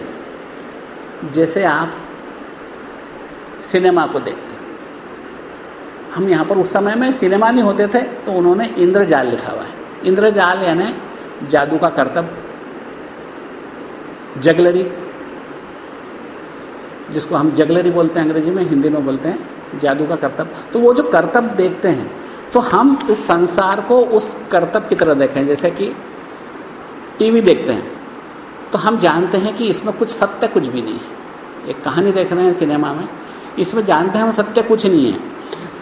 Speaker 1: जैसे आप सिनेमा को देखते हम यहाँ पर उस समय में सिनेमा नहीं होते थे तो उन्होंने इंद्रजाल लिखा हुआ है। इंद्रजाल यानी जादू का करतब जगलरी, जिसको हम जगलरी बोलते हैं अंग्रेज़ी में, हिंदी में बोलते हैं, जादू का करतब तो वो जो करतब देखते हैं तो हम इस संसार को उस करतब की तरह देखें, जैसे कि टीवी देखते हैं। तो हम जानते हैं कि इसमें कुछ सत्य कुछ भी नहीं है। एक कहानी देख रहे हैं सिनेमा में, इसमें जानते हैं हम सत्य कुछ नहीं है।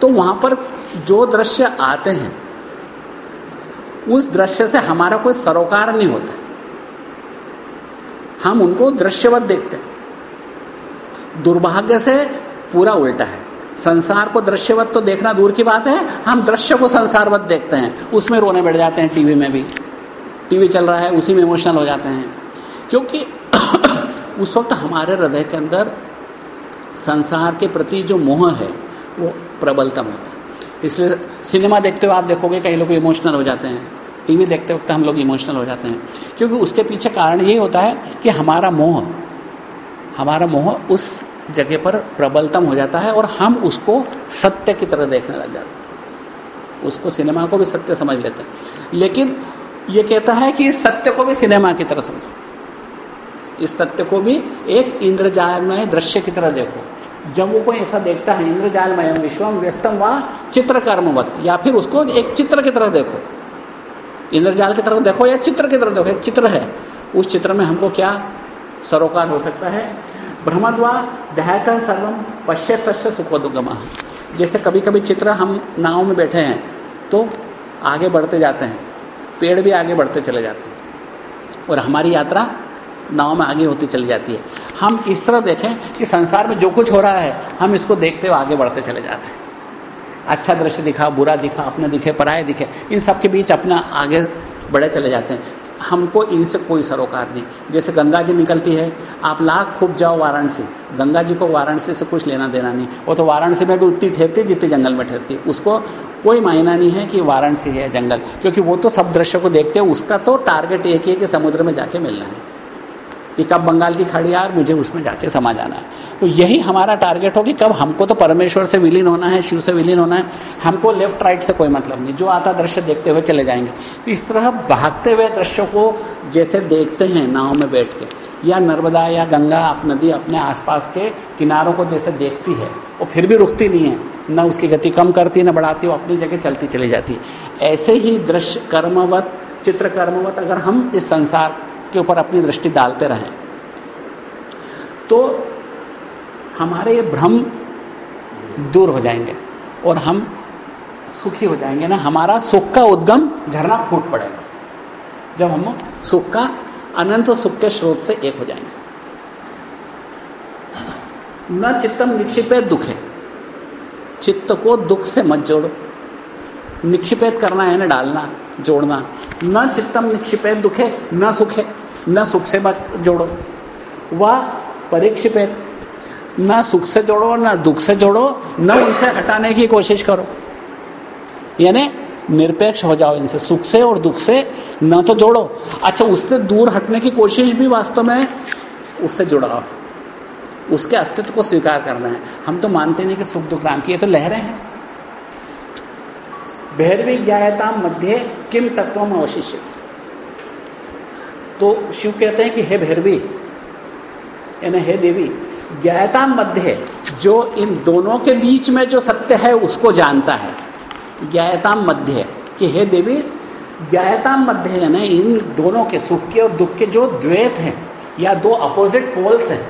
Speaker 1: तो वहाँ पर जो दृश्य आते हैं, उस दृश्य से हमारा कोई सरोकार नहीं होता। हम उनको दृश्यवत देखते हैं। दुर्भाग्य से पूरा उल्टा है। संसार को दृश्यवत तो देखना दूर की बात है, हम दृश्य को संसारवत देखते हैं। उसमें रोने बैठ जाते हैं टीवी में भी। टीवी चल रहा है, उसी में इमोशनल हो जाते हैं। क्योंकि [COUGHS] उस वक्त हमारे हृदय के अंदर संसार के प्रति जो मोह है, वो प्रबलतम होता है। इसलिए सिनेमा देखते हुए आप देखोगे, कई लोग इमोशनल हो जाते हैं। टीवी देखते वक्त हम लोग इमोशनल हो जाते हैं। क्योंकि उसके पीछे कारण यही होता है कि हमारा मोह हमारा मोह उस जगह पर प्रबलतम हो जाता है और हम उसको सत्य की तरह देखने लग जाते हैं। उसको सिनेमा को भी सत्य समझ लेते हैं। लेकिन ये कहता है कि इस सत्य को भी सिनेमा की तरह समझो। इस सत्य को भी एक इंद्रजाल में दृश्य की तरह देखो। जब वो कोई ऐसा देखता है इंद्रजाल मय विश्वम, व्यस्तम व चित्रकर्मवत, या फिर उसको एक चित्र की तरह देखो। इंद्रजाल की तरफ़ देखो या चित्र की तरफ़ देखो, एक चित्र है। उस चित्र में हमको क्या सरोकार हो सकता है? भ्रमद्वा दहत सर्वम पश्य पश्यत सुखोदुगम जैसे कभी कभी चित्र हम नाव में बैठे हैं तो आगे बढ़ते जाते हैं, पेड़ भी आगे बढ़ते चले जाते हैं। और हमारी यात्रा नाव में आगे होती चली जाती है। हम इस तरह देखें कि संसार में जो कुछ हो रहा है, हम इसको देखते हुए आगे बढ़ते चले जा रहे हैं। अच्छा दृश्य दिखा, बुरा दिखा, अपने दिखे पराए दिखे, इन सब के बीच अपना आगे बढ़े चले जाते हैं। हमको इनसे कोई सरोकार नहीं। जैसे गंगा जी निकलती है, आप लाख खूब जाओ वाराणसी। गंगा जी को वाराणसी से कुछ लेना देना नहीं। वो तो वाराणसी में भी उतनी ठहरती जितनी जंगल में ठहरती। उसको कोई मायना नहीं है कि वाराणसी है जंगल, क्योंकि वो तो सब दृश्य को देखते हैं। उसका तो टारगेट एक ही है कि समुद्र में जाके मिलना है। कि कब बंगाल की खाड़ी आ मुझे उसमें जाके समा जाना है। तो यही हमारा टारगेट हो कि कब हमको तो परमेश्वर से विलीन होना है, शिव से विलीन होना है। हमको लेफ़्ट, राइट से कोई मतलब नहीं। जो आता दृश्य देखते हुए चले जाएँगे। तो इस तरह भागते हुए दृश्यों को जैसे देखते हैं नाव में बैठ के, या नर्मदा या गंगा आप नदी अपने आसपास के किनारों को जैसे देखती है, वो फिर भी रुकती नहीं है। न उसकी गति कम करती, न बढ़ाती, वो अपनी जगह चलती चली जाती है। ऐसे ही दृश्य कर्मवत, चित्र कर्मवत, अगर हम इस संसार के ऊपर अपनी दृष्टि डालते रहें। तो हमारे ये भ्रम दूर हो जाएँगे और हम सुखी हो जाएँगे ना। हमारा सुख का उद्गम झरना फूट पड़ेगा। जब हम सुख का, अनंत सुख के स्रोत से एक हो जाएँगे। न चित्तम निक्षिपेत दुखे। चित्त को दुख से मत जोड़ो। निक्षिपेत करना है ना, डालना। जोड़ना। न चित्तम निक्षिपेत दुखे न सुखे न सुख से मत जोड़ो। व परीक्षिपेत न सुख से जोड़ो, न दुख से जोड़ो, न उनसे हटाने की कोशिश करो। यानी निरपेक्ष हो जाओ इनसे, सुख से और दुख से, न तो जोड़ो। अच्छा उससे दूर हटने की कोशिश भी वास्तव में उससे जुड़ाओ उसके अस्तित्व को स्वीकार करना है। हम तो मानते नहीं कि सुख दुख राम की, ये तो लहरें हैं। भैरवी ज्ञायता मध्य किम तत्व अवशिष्य तो शिव कहते हैं कि हे भैरवी, यानी हे देवी, ज्ञायता मध्य जो इन दोनों के बीच में जो सत्य है उसको जानता है। ज्ञायता मध्य कि हे देवी, ज्ञायता मध्य यानी इन दोनों के सुख के और दुख के जो द्वैत हैं या दो अपोजिट पोल्स हैं,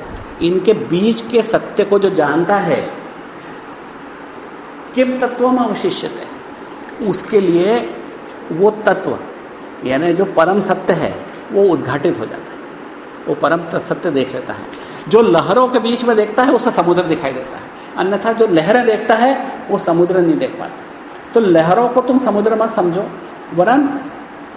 Speaker 1: इनके बीच के सत्य को जो जानता है, किम तत्व में अवशिष्यत? है उसके लिए वो तत्व, यानी जो परम सत्य है, वो उद्घाटित हो जाता है। वो परम सत्य देख लेता है। जो लहरों के बीच में देखता है, उसे समुद्र दिखाई देता है। अन्यथा जो लहरें देखता है, वो समुद्र नहीं देख पाता। तो लहरों को तुम समुद्र मत समझो, वरन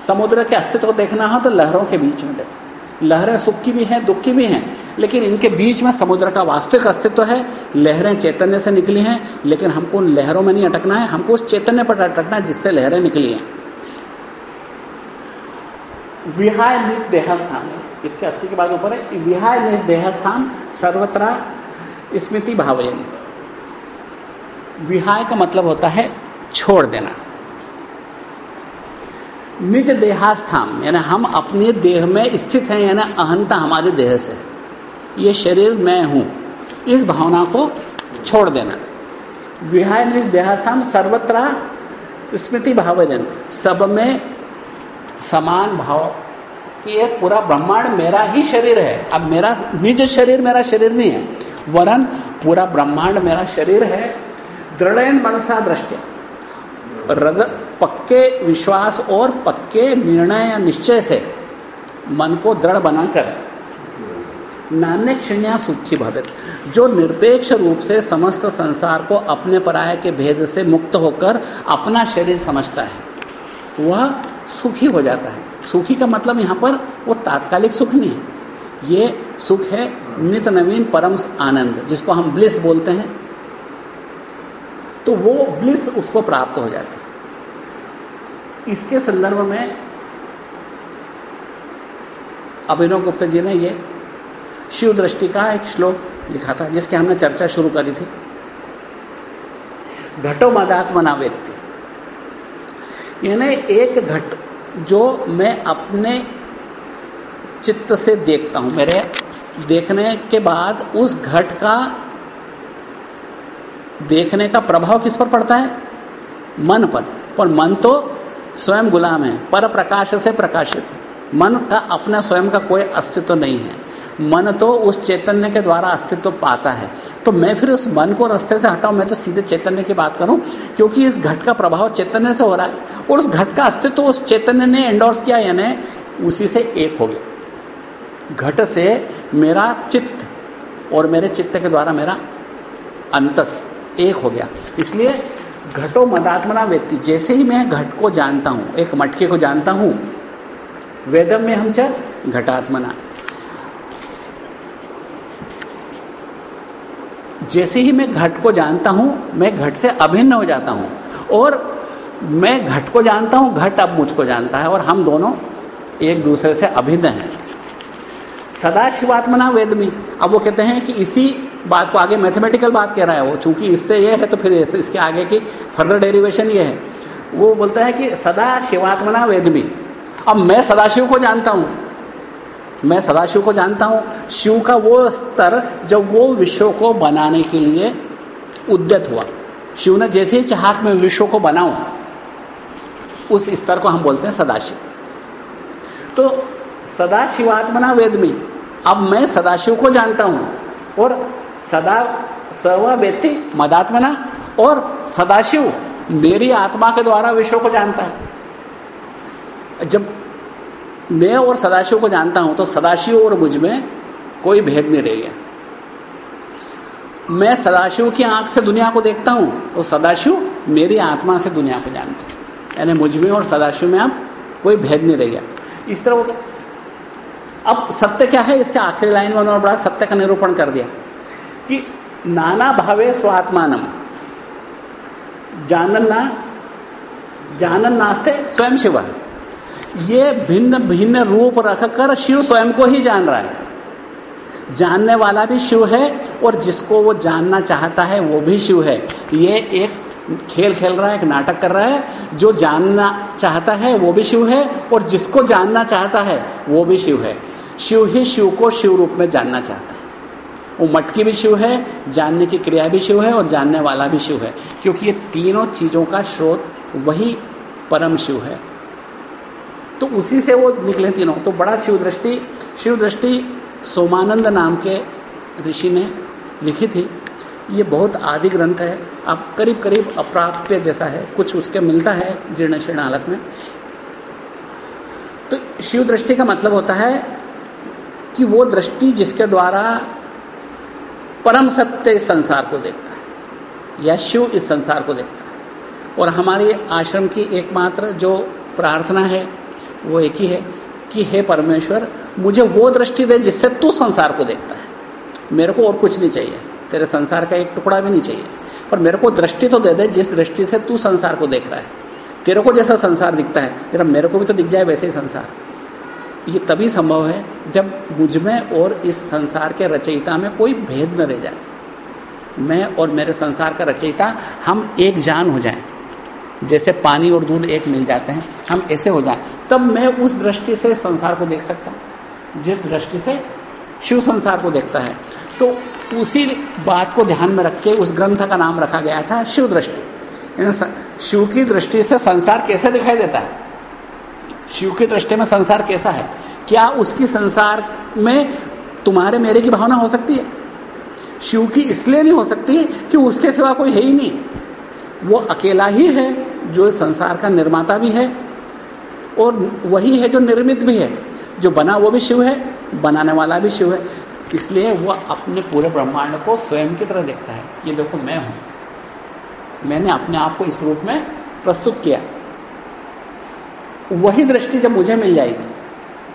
Speaker 1: समुद्र के अस्तित्व को देखना हो तो लहरों के बीच में देखो। लहरें सुख की भी हैं दुख की भी हैं, लेकिन इनके बीच में समुद्र का वास्तविक अस्तित्व है। लहरें चैतन्य से निकली हैं, लेकिन हमको उन लहरों में नहीं अटकना है, हमको उस चैतन्य पर अटकना है जिससे लहरें निकली हैं। विहाय निज देहस्थान, इसके अस्सी के बाद ऊपर है, विहाय निज देहस्थान, सर्वत्र स्मृति भावयन। विहाय का मतलब होता है छोड़ देना। निज देहास्थान, यानी हम अपने देह में स्थित हैं, यानी अहंता हमारे देह से। ये शरीर मैं हूँ। इस भावना को छोड़ देना। विहाय निज देहास्थान सर्वत्र स्मृति भावजन। सब में समान भाव कि एक पूरा ब्रह्मांड मेरा ही शरीर है। अब मेरा निज शरीर मेरा शरीर नहीं है। वरन पूरा ब्रह्मांड मेरा शरीर है। दृढ़ मनसा दृष्टि। पक्के विश्वास और पक्के निर्णय या निश्चय से मन को दृढ़ बनाकर नान्य क्षणिया सुखी भवित। जो निरपेक्ष रूप से समस्त संसार को अपने पराय के भेद से मुक्त होकर अपना शरीर समझता है, वह सुखी हो जाता है। सुखी का मतलब यहाँ पर वो तात्कालिक सुख नहीं है। ये सुख है नित नवीन परम आनंद, जिसको हम ब्लिस बोलते हैं। तो वो ब्लिस उसको प्राप्त हो जाती है। इसके संदर्भ में अभिनव गुप्ता जी ने ये शिव दृष्टि का एक श्लोक लिखा था, जिसके हमने चर्चा शुरू करी थी। घटो मदात्मना व्यक्ति। यानी एक घट जो मैं अपने चित्त से देखता हूँ, मेरे देखने के बाद उस घट का देखने का प्रभाव किस पर पड़ता है? मन पर। पर मन तो स्वयं गुलाम है पर प्रकाश से प्रकाशित है। मन का अपना स्वयं का कोई अस्तित्व नहीं है। मन तो उस चैतन्य के द्वारा अस्तित्व पाता है। तो मैं फिर उस मन को रास्ते से हटाऊं, मैं तो सीधे चैतन्य की बात करूँ, क्योंकि इस घट का प्रभाव चैतन्य से हो रहा है। और उस घट का अस्तित्व उस चैतन्य ने एंडोर्स किया, यानी उसी से एक हो गया। घट से मेरा चित्त और मेरे चित्त के द्वारा मेरा अंतस एक हो गया। इसलिए घटो मदात्मना व्यक्ति। जैसे ही मैं घट को जानता हूँ, एक मटके को जानता हूँ, वेदम में हम च घटात्मना। जैसे ही मैं घट को जानता हूँ, मैं घट से अभिन्न हो जाता हूँ। और मैं घट को जानता हूँ, घट अब मुझको जानता है, और हम दोनों एक दूसरे से अभिन्न हैं। सदा शिवात्मना वेद में। अब वो कहते हैं कि इसी बात को आगे मैथमेटिकल बात कह रहा है वो, चूँकि इससे ये है तो फिर इसके आगे की फर्दर डेरिवेशन ये है। वो बोलता है कि सदा शिवात्मना वेद में। अब मैं सदाशिव को जानता हूँ। मैं सदाशिव को जानता हूँ। शिव का वो स्तर जब वो विश्व को बनाने के लिए उद्यत हुआ। शिव ने जैसे ही चाह में विश्व को बनाऊँ, उस स्तर को हम बोलते हैं सदाशिव। तो सदाशिवात्मना वेद में अब मैं सदाशिव को जानता हूँ। और सदा सवा व्यक्ति मदात्मना। और सदाशिव मेरी आत्मा के द्वारा विश्व को जानता है। जब मैं और सदाशिव को जानता हूँ तो सदाशिव और मुझमें कोई भेद नहीं रह गया। मैं सदाशिव की आँख से दुनिया को देखता हूँ और सदाशिव मेरी आत्मा से दुनिया को जानता यानी मुझमें और सदाशिव में अब कोई भेद नहीं रह गया। इस तरह अब सत्य क्या है? इसके आखिरी लाइन में उन्होंने बड़ा सत्य का निरूपण कर दिया कि नाना भावे स्वात्मानम। जानन जानन नास्ते स्वयं शिव। ये भिन्न भिन्न रूप रखकर शिव स्वयं को ही जान रहा है। जानने वाला भी शिव है और जिसको वो जानना चाहता है, वो भी शिव है। ये एक खेल खेल रहा है, एक नाटक कर रहा है। जो जानना चाहता है, वो भी शिव है और जिसको जानना चाहता है, वो भी शिव है। शिव ही शिव को शिव रूप में जानना चाहता है। वो मटकी भी शिव है, जानने की क्रिया भी शिव है और जानने वाला भी शिव है। क्योंकि ये तीनों चीज़ों का स्रोत वही परम शिव है। तो उसी से वो निकले तीनों। तो बड़ा शिव दृष्टि शिव दृष्टि सोमानंद नाम के ऋषि ने लिखी थी। ये बहुत आदि ग्रंथ है। अब करीब करीब अप्राप्य जैसा है। कुछ उसके मिलता है जीर्ण शीर्ण हालत में। तो शिव दृष्टि का मतलब होता है कि वो दृष्टि जिसके द्वारा परम सत्य इस संसार को देखता है, या शिव इस संसार को देखता है। और हमारे आश्रम की एकमात्र जो प्रार्थना है, वो एक ही है कि हे परमेश्वर, मुझे वो दृष्टि दे जिससे तू संसार को देखता है। मेरे को और कुछ नहीं चाहिए। तेरे संसार का एक टुकड़ा भी नहीं चाहिए। पर मेरे को दृष्टि तो दे दे जिस दृष्टि से तू संसार को देख रहा है। तेरे को जैसा संसार दिखता है, जरा मेरे को भी तो दिख जाए वैसे ही संसार। ये तभी संभव है जब मुझमें और इस संसार के रचयिता में कोई भेद न रह जाए। मैं और मेरे संसार का रचयिता, हम एक जान हो जाएँ। जैसे पानी और दूध एक मिल जाते हैं, हम ऐसे हो जाएँ। तब मैं उस दृष्टि से संसार को देख सकता हूँ, जिस दृष्टि से शिव संसार को देखता है। तो उसी बात को ध्यान में रख के उस ग्रंथ का नाम रखा गया था शिव दृष्टि। शिव की दृष्टि से संसार कैसे दिखाई देता है? शिव की दृष्टि में संसार कैसा है? क्या उसकी संसार में तुम्हारे मेरे की भावना हो सकती है? शिव की इसलिए नहीं हो सकती कि उसके सिवा कोई है ही नहीं। वो अकेला ही है, जो संसार का निर्माता भी है, और वही है जो निर्मित भी है। जो बना वो भी शिव है, बनाने वाला भी शिव है। इसलिए वह अपने पूरे ब्रह्मांड को स्वयं की तरह देखता है। ये देखो मैं हूँ। मैंने अपने आप को इस रूप में प्रस्तुत किया। वही दृष्टि जब मुझे मिल जाएगी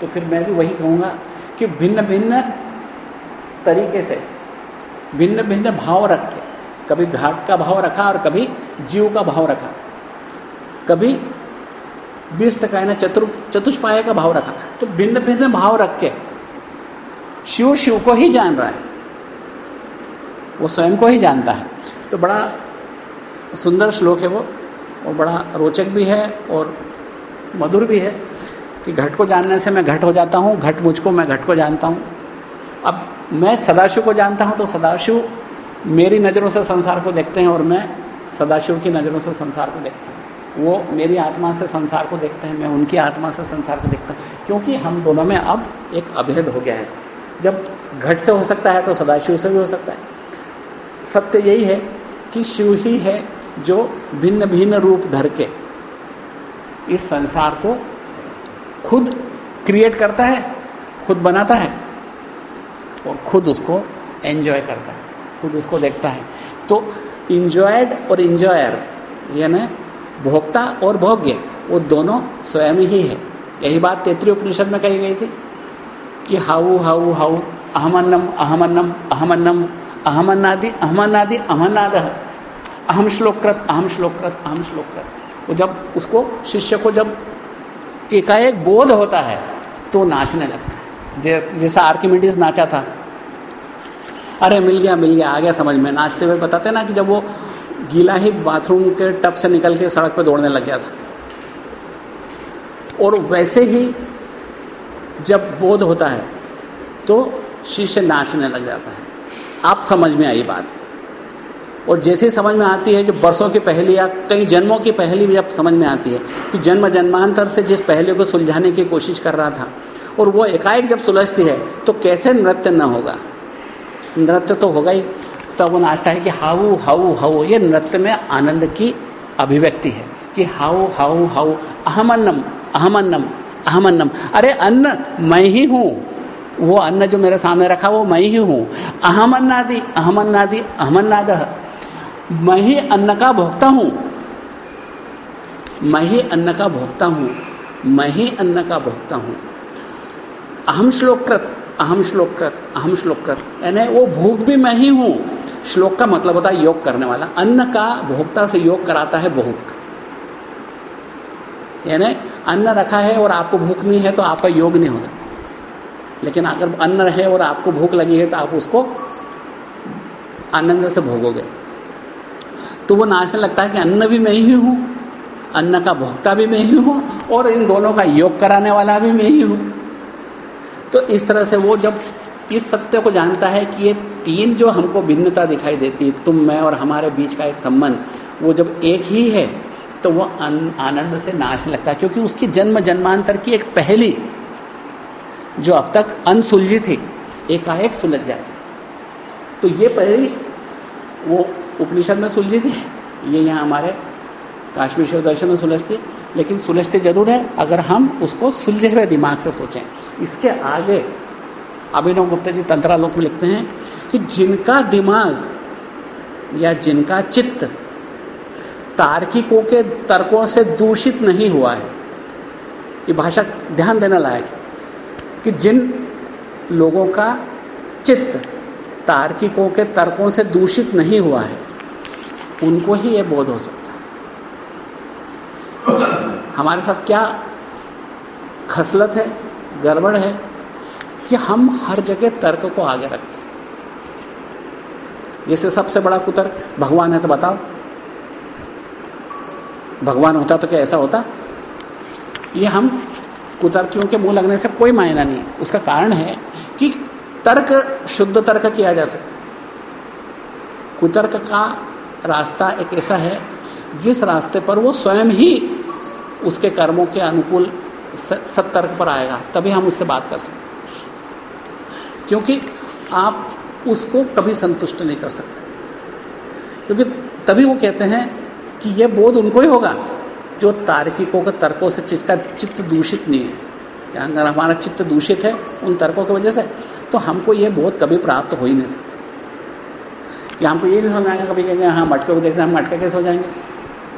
Speaker 1: तो फिर मैं भी वही कहूँगा कि भिन्न भिन्न तरीके से, भिन्न भिन्न भाव रख। के कभी घाट का भाव रखा और कभी जीव का भाव रखा। कभी बीस टका ना, चतुर, चतुष्पाय का भाव रखा। तो भिन्न भिन्न भाव रख। के शिव शिव को ही जान रहा है। वो स्वयं को ही जानता है। तो बड़ा सुंदर श्लोक है वो, और बड़ा रोचक भी है, और मधुर भी है कि घट को जानने से मैं घट हो जाता हूँ, घट मुझको मैं घट को जानता हूँ। अब मैं सदाशिव को जानता हूँ तो सदाशिव मेरी नज़रों से संसार को देखते हैं और मैं सदाशिव की नज़रों से संसार को देखता हूँ। वो मेरी आत्मा से संसार को देखते हैं, मैं उनकी आत्मा से संसार को देखता हूँ। क्योंकि हम दोनों में अब एक अभेद हो गया है। जब घट से हो सकता है तो सदाशिव से भी हो सकता है। सत्य यही है कि शिव ही है जो भिन्न भिन्न रूप धर के इस संसार को खुद क्रिएट करता है, खुद बनाता है और खुद उसको एंजॉय करता है, खुद उसको देखता है। तो इंजॉयड और इंजॉयर यानी भोक्ता और भोग्य, वो दोनों स्वयं ही है। यही बात तेतरी उपनिषद में कही गई थी कि हाउ हाउ हाउ, अहमन्नम अहमन्नम अहमन्नम, अहमन्नादि अहमन्नादि, अहमन्नाद। अहम श्लोकृत अहम श्लोकृत अहम श्लोकृत वो जब उसको शिष्य को जब एकाएक बोध होता है तो नाचने लगता है। जैसा आर्किमिडीज नाचा था। अरे, मिल गया मिल गया, आ गया समझ में। नाचते हुए बताते ना कि जब वो गीला ही बाथरूम के टप से निकल के सड़क पर दौड़ने लग गया था। और वैसे ही जब बोध होता है तो शिष्य नाचने लग जाता है। आप समझ में आई बात? और जैसे समझ में आती है जो बरसों की पहली या कई जन्मों की पहली भी जब समझ में आती है कि जन्म जन्मांतर से जिस पहले को सुलझाने की कोशिश कर रहा था और वो एकाएक जब सुलझती है तो कैसे नृत्य न होगा? नृत्य तो होगा ही। तब वो नाचता है कि हाउ हाउ हाउ। ये नृत्य में आनंद की अभिव्यक्ति है कि हाउ हाउ हाउ। अहमन्नम अहमन्नम अहमन्नम। अरे अन्न, मैं ही हूँ। वो अन्न जो मेरे सामने रखा, वो मैं ही हूँ। अहमन्नादि अहमन्नादि, अहमन्नाद। मैं ही अन्न का भोगता हूँ। मैं ही अन्न का भोगता हूँ। मैं ही अन्न का भोगता हूँ। अहम श्लोककृत अहम श्लोकृत अहम श्लोककृत यानी वो भोग भी मैं ही हूँ। श्लोक का मतलब होता है योग करने वाला। अन्न का भोक्ता से योग कराता है भोग। यानी अन्न रखा है और आपको भूख नहीं है तो आपका योग नहीं हो सकता। लेकिन अगर अन्न है और आपको भूख लगी है तो आप उसको आनंद से भोगोगे। तो वो नाचने लगता है कि अन्न भी मैं ही हूँ, अन्न का भोक्ता भी मैं ही हूँ, और इन दोनों का योग कराने वाला भी मैं ही हूँ। तो इस तरह से वो जब इस सत्य को जानता है कि ये तीन जो हमको भिन्नता दिखाई देती है, तुम, मैं और हमारे बीच का एक संबंध, वो जब एक ही है तो वो आनंद से नाचने लगता है, क्योंकि उसकी जन्म जन्मांतर की एक पहली जो अब तक अनसुलझी थी, एकाएक सुलझ जाती। तो ये पहली वो उपनिषद में सुलझी थी, ये यहाँ हमारे काश्मीर शिव दर्शन में सुलझती, लेकिन सुलझते ज़रूर है, अगर हम उसको सुलझे हुए दिमाग से सोचें। इसके आगे अभिनव गुप्ता जी तंत्रालोक में लिखते हैं कि जिनका दिमाग या जिनका चित्त तार्किकों के तर्कों से दूषित नहीं हुआ है, ये भाषा ध्यान देना लायक है, कि जिन लोगों का चित्त तार्किकों के तर्कों से दूषित नहीं हुआ है उनको ही ये बोध हो सकता है। हमारे साथ क्या खसलत है, गड़बड़ है कि हम हर जगह तर्क को आगे रखते हैं। जैसे सबसे बड़ा कुतर्क, भगवान है तो बताओ। भगवान होता तो क्या ऐसा होता? ये हम कुतर्कियों के मुँह लगने से कोई मायना नहीं उसका कारण है कि तर्क, शुद्ध तर्क किया जा सकता कुतर्क का रास्ता एक ऐसा है, जिस रास्ते पर वो स्वयं ही उसके कर्मों के अनुकूल सतर्क पर आएगा, तभी हम उससे बात कर सकते क्योंकि आप उसको कभी संतुष्ट नहीं कर सकते। क्योंकि तभी वो कहते हैं कि यह बोध उनको ही होगा, जो तार्किकों के तर्कों से चित्त का चित्त दूषित नहीं है। अगर हमारा चित्त दूषित है उन तर्कों की वजह से तो हमको ये बोध कभी प्राप्त हो ही नहीं सकता। कि हमको ये नहीं समझ आएगा, कभी कहेंगे हाँ मटके को देखना हम मटके कैसे हो जाएँगे?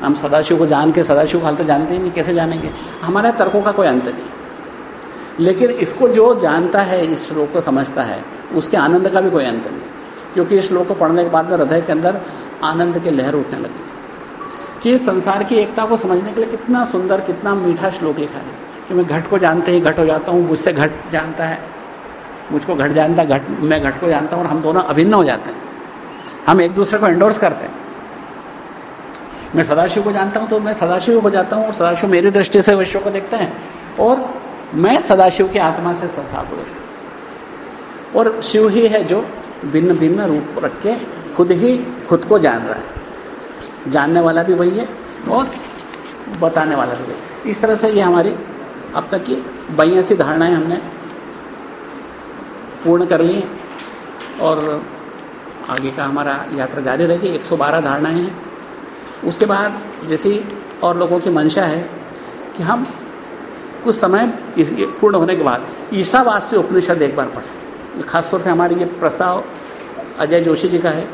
Speaker 1: हम सदाशिव को जान के सदाशिव हाल तो जानते ही नहीं, कैसे जानेंगे? हमारे तर्कों का कोई अंत नहीं। लेकिन इसको जो जानता है, इस श्लोक को समझता है, उसके आनंद का भी कोई अंत नहीं। क्योंकि इस श्लोक को पढ़ने के बाद में हृदय के अंदर आनंद की लहर उठने लगी। कि इस संसार की एकता को समझने के लिए कितना सुंदर, कितना मीठा श्लोक लिखा है। कि मैं घट को जानते ही घट हो जाता हूँ, मुझसे घट जानता है। मुझको घट जानता, घट, मैं घट को जानता हूँ और हम दोनों अभिन्न हो जाते हैं। हम एक दूसरे को एंडोर्स करते हैं। मैं सदाशिव को जानता हूँ तो मैं सदाशिव को जाता हूँ और सदाशिव मेरी दृष्टि से विश्व को देखते हैं और मैं सदाशिव की आत्मा से संसार को देखता हूँ। और शिव ही है जो भिन्न भिन्न रूप रख के खुद ही खुद को जान रहा है। जानने वाला भी वही है और बताने वाला भी वही इस तरह से ये हमारी अब तक की बयासी धारणाएँ हमने पूर्ण कर ली और आगे का हमारा यात्रा जारी रहेगी 112 धारणाएँ हैं। उसके बाद जैसे और लोगों की मंशा है कि हम कुछ समय इस पूर्ण होने के बाद ईसावास्य उपनिषद एक बार पढ़ें। खासतौर से हमारे ये प्रस्ताव अजय जोशी जी का है,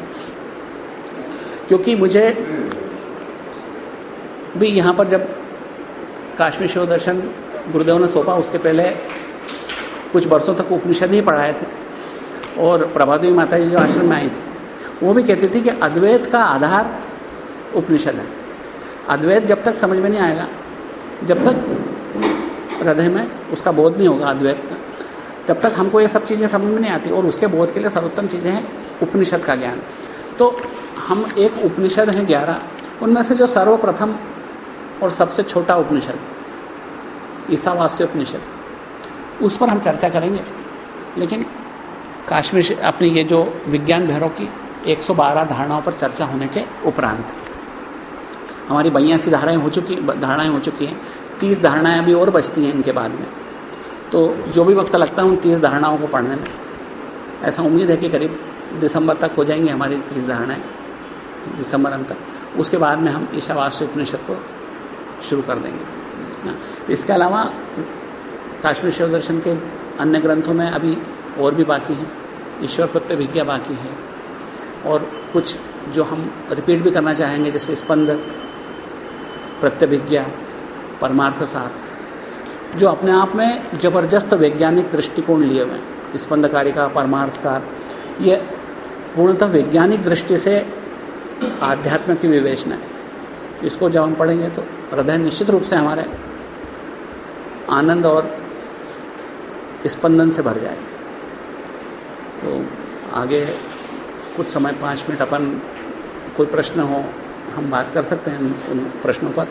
Speaker 1: क्योंकि मुझे भी यहाँ पर जब काश्मीर शिव दर्शन गुरुदेव ने सौंपा, उसके पहले कुछ वर्षों तक उपनिषद ही पढ़ाए थे। और प्रभादेवी माता जी जो आश्रम में आई थी, वो भी कहती थी कि अद्वैत का आधार उपनिषद है। अद्वैत जब तक समझ में नहीं आएगा, जब तक हृदय में उसका बोध नहीं होगा अद्वैत का, तब तक हमको ये सब चीज़ें समझ में नहीं आती और उसके बोध के लिए सर्वोत्तम चीज़ें हैं उपनिषद का ज्ञान। तो हम एक उपनिषद हैं ग्यारह, उनमें से जो सर्वप्रथम और सबसे छोटा उपनिषद, ईसावास्य उपनिषद, उस पर हम चर्चा करेंगे। लेकिन काश्मीर अपनी ये जो विज्ञान भैरव की 112 धारणाओं पर चर्चा होने के उपरांत, हमारी बयासी धाराएँ हो चुकी, धारणाएँ हो चुकी हैं। तीस धारणाएँ अभी और बचती हैं इनके बाद में। तो जो भी वक्त लगता है उन तीस धारणाओं को पढ़ने में। ऐसा उम्मीद है कि करीब दिसंबर तक हो जाएँगी हमारी तीस धारणाएँ, दिसंबर अंत तक। उसके बाद में हम ईशावास्य उपनिषद को शुरू कर देंगे। इसके अलावा काश्मीर शिव दर्शन के अन्य ग्रंथों में अभी और भी बाकी हैं। ईश्वर प्रत्यभिज्ञा बाकी है। और कुछ जो हम रिपीट भी करना चाहेंगे, जैसे स्पंद, प्रत्यभिज्ञा, परमार्थ सार, जो अपने आप में ज़बरदस्त वैज्ञानिक दृष्टिकोण लिए हुए हैं। स्पंदकारी का परमार्थ सार, ये पूर्णतः वैज्ञानिक दृष्टि से आध्यात्म की विवेचना है। इसको जब हम पढ़ेंगे तो हृदय निश्चित रूप से हमारे आनंद और स्पंदन से भर जाएगा। तो आगे कुछ समय, पाँच मिनट अपन कोई प्रश्न हो, हम बात कर सकते हैं उन प्रश्नों पर।